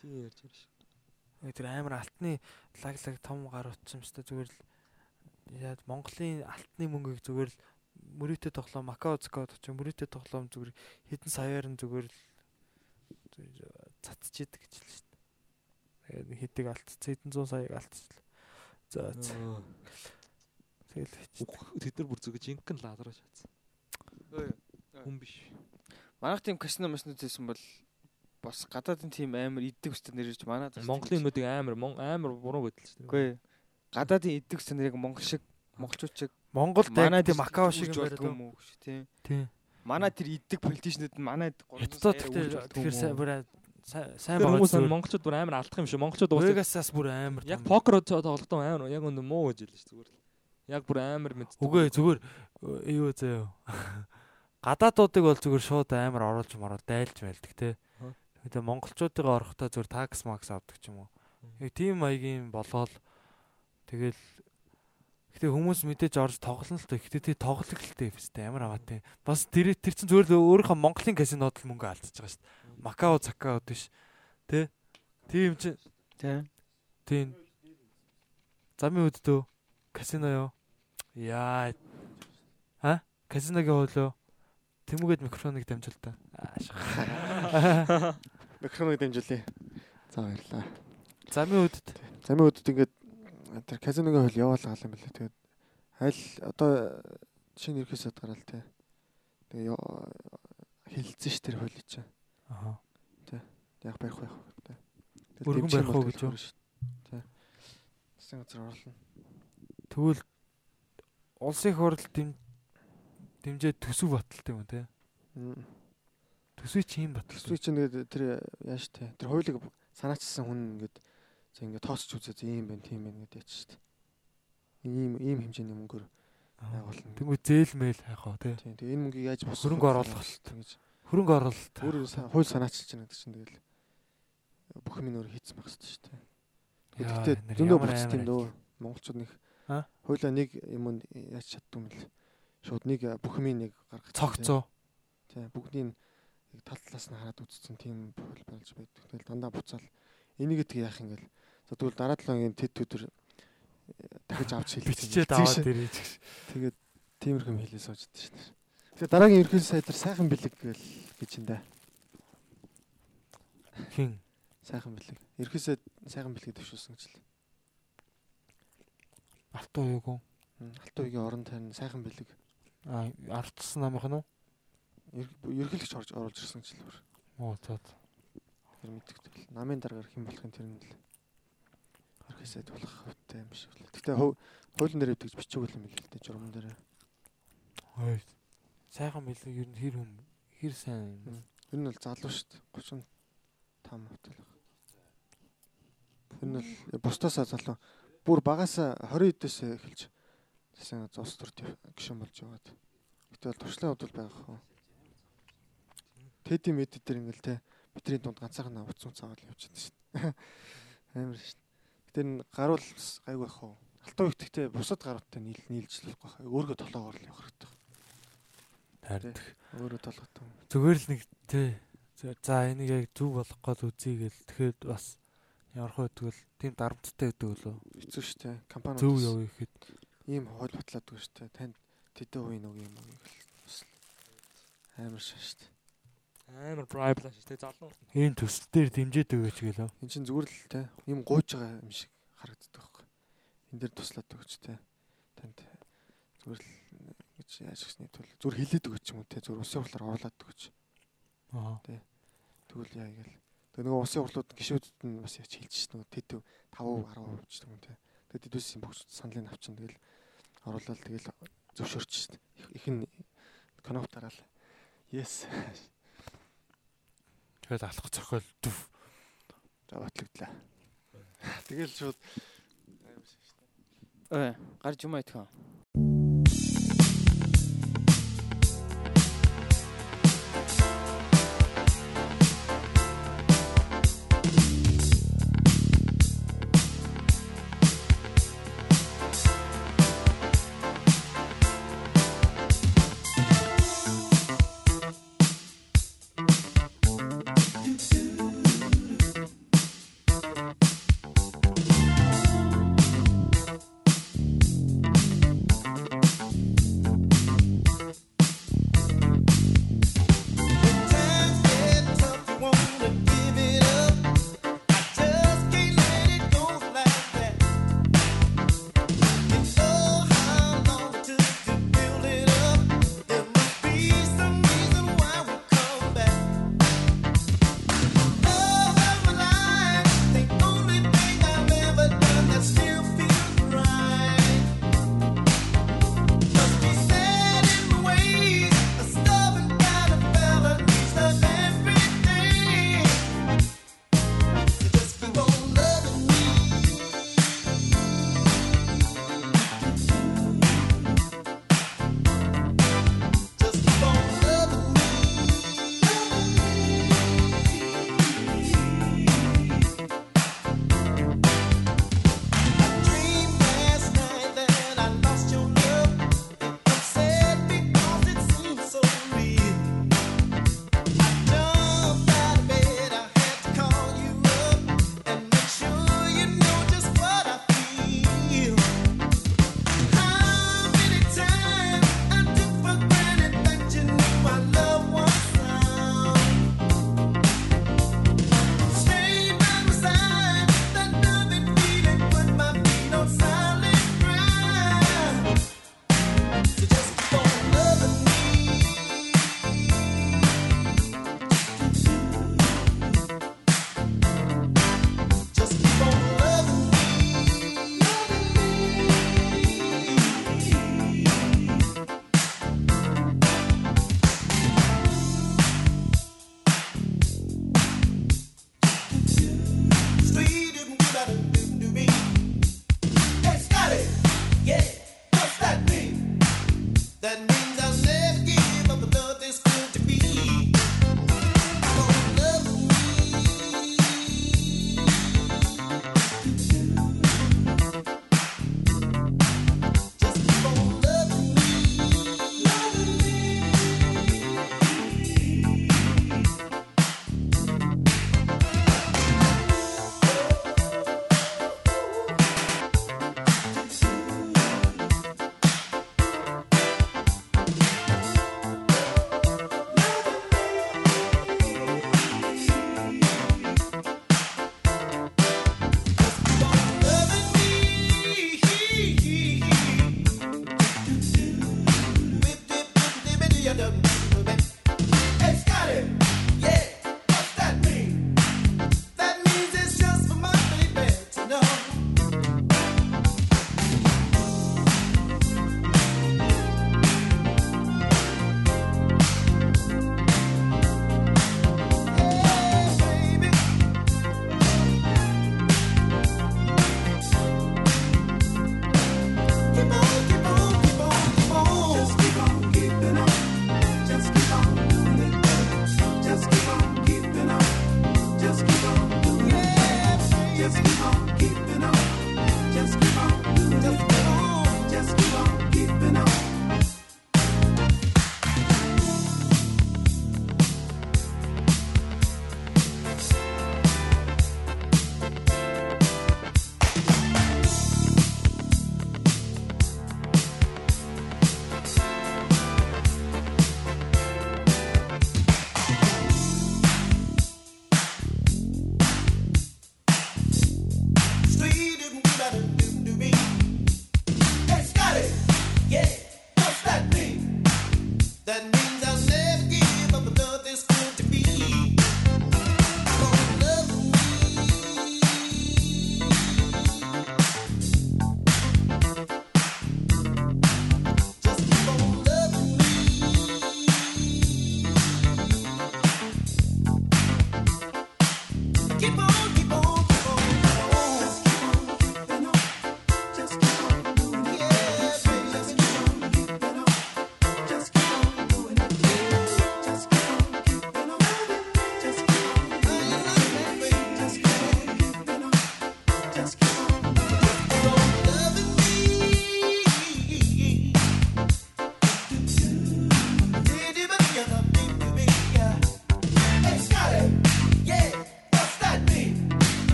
Тийм ярьж байгаа шүү. Тэр амар алтны лаглаг том гар утсан юм шүү дээ. Зүгээр л яа Монголын алтны мөнгийг зүгээр л мөрөтэй тоглоом Макао цокод ч мөрөтэй тоглоом зүгээр хэдэн саяар нь зүгээр л цацчихэд гэж л шүү дээ. Тэгээд хэдийг алдц хэдэн 100 саяг алдчихлаа. За. Тэгэл тэд нар бүр зүгэж инкэн лазараа шатсан. Хүн биш. Манайх тийм касино машнууд байсан бол бас гадаадын тийм амар иддэг өстө нэрж манайд Монголын нүдийг амар амар буруу гэдэлж байна. Үгүй. Гадаадын өстө нэр яг монгол шиг монголчууд шиг Монголд яг тийм Макао шиг юм байдаг юм уу шүү тийм. Тийм. Манай тэр иддэг политичнууд нь манайд Хятадд тэгэхээр сайн бүр сайн байгаа хүмүүс монголчууд бүр амар алдах юм шүү. Монголчууд уусаа Вегасаас бүр амар. яг покер тоглохдоо амар яг өнө муу гэж хэлж зүгээр л. Яг бүр амар мэд. Үгүй зүгээр юу заяа. (laughs) Гадаадуудыг бол зүгээр шууд амар оруулж мараа дайлж байлдаг те. Тэгээ монголчуудыг орохдоо зүгээр такс макс авдаг ч юм уу. Яг тийм маягийн болоод тэгэл Гэтэ хүмүүс мэдээж орж тоглоно л тоо. Гэтэ тий тоглолттой хэвчтэй амар аваа тий. Бас тэр тэр чин зүгээр л өөрийнхөө Монголын казинод л мөнгө алдчихж байгаа шүү дээ. Макао цакаод биш. Тэ? Тийм чи Тийм. тийм. Замын үддөө казино юу? Яа. Ха? Казиногийн хоолоо. Тэмүүгээд микрофоныг дамжуул та. (laughs) Микрофоныг дамжуулъя. За баярлаа. Замын үдд Замын өдөд ингээд тэр казиногийн хөл яваалгаа юм байна. Тэгээд аль одоо шинэ ерхий сад гараал те. Тэгээ хилцэн ш тэр хөлий чинь. Аа. Яг барих байх. Тэр Өргөн дэмжих барих уу гэж тэр шүү. Тэ. Засгийн газар орлоо. тэгвэл улсын их хурл дэм дэмжээ төсөв баталт юм те. Төсвий чи юм баталт. Төсвий чинь ингээд тэр яаш те. Тэр хуулийг санаачилсан хүн ингээд за ингээд тооцч үзээ за ийм байна, тийм байна гэдэг яач шүү. Ийм ийм хэмжээний мөнгөөр байгуулна. Тэнгүү зээл мэйл хайх уу те. Тийм. Тэгээ энэ мөнгийг яаж босгох Хөрөнгө оруулах л гэж Хөрөнгө оруулалт. өөр хууль санаачилж байгаа гэдэг чинь тэгэл бүх юм өөр хийцэн байх хэрэгтэй шүү дээ. Яа, Гэхдээ нэр зөндөө процесс тийм дөө монголчууд нэг Аа? хуулаа нэг юм яаж чаддгүй юм бэл. Шууд нэг бүх юм нэг гаргах. цогцоо. Тийм бүгдийг яг тал талаас нь хараад үзсэн тийм хууль болж байдаг. Тэгэл дандаа буцаал энийг тэг яах юм гээл. За тэгвэл дараа 7 хоногийн тэд өдөр э, дахиж авч хэлэх. Биччихэд аваад ирээ ч гэж. Тэгээд тиймэрхүү юм хэлээ сууждаг шүү дээ. Тэгээ дараагийн ерхэл сайдар сайхан бэлэг гээл гэж юм да. Хин. Сайхан бэлэг. Ерхэл сайд сайхан бэлэг төвшүүлсэн гэж л. Алтуу юугүй. Алтан үеийн орон тань сайхан бэлэг. Аа артсан намынх нь уу? Ерхэлгч орж оруулж ирсэн гэж л. Оо тоо. Тэр мэддэг. Намын дараагаар хэн болохын тэр нь л. Ерхэл сайд болох хөвтэй юм шиг л. Гэтэ хуулийн дээр өвдөж бичээгүй юм л дээ журман дээр. Ой. Сайхан билээ ер нь хэр хүм хэр сайн юм. Тэр нь бол залуу дээ. 35 хувтай л. Тэр нь бол бусдаасаа залуу. Бүр багасаа 20 эдээс эхэлж тэгсэн зос төр гişэн болж яваад. Гэтэ бол туршлын хувьд бол байгаа хөө. Тэди мэд дээр ингээл те бидний дунд ганцаархан авцсан цаагаал явчихсан дээ. (laughs) Амар шүү Гэтэ энэ гаруул гайг байх хөө. Алтан их гэхдээ бусад гаруудтай нийл нийлжлэх байх. Өөргөө толоогоор л явах хэрэгтэй. Таардаг. Өөрөө толготой. Зүгээр л нэг тий. За энийг яг зүг болох гол үзье гэл тэгэхээр бас ямар хөө тэгвэл тийм дарамттай гэдэг лөө. Хэцүү шүү дээ. Компани Зөв явъя гэхэд ийм хууль батлаадаг шүү дээ. Танд тэдэн хувийн үг юм уу гэл амар шаа шүү дээ. Амар bribe лаш тэ залуу. энэ төсөл дээр дэмжиж өгөөч гэлөө. Энд чинь зүгээр л те ийм гуйж байгаа юм шиг харагддаг байхгүй. Энд дээр туслаад өгч те. Танд зүгээр л гэж яаж гисний тул зүгээр хилээд өгч юм уу те зүгээр усын хурлаар оруулаад өгч. Аа. Тэгвэл яа гээл. Тэгээ нөгөө усын хурлууд гişүүдэд нь бас яч хэлж шít нөгөө тэд 5 10 ч юм те. Тэгээ тэдүүсийн бүх саналыг авчин тэгэл оруулаад тэгэл зөвшөөрч шít. Их нь коноп дараал. Yes. Тэгээд алах цохол дүв. За батлагдлаа. Тэгэл шууд Ой, гарч юм айтхан.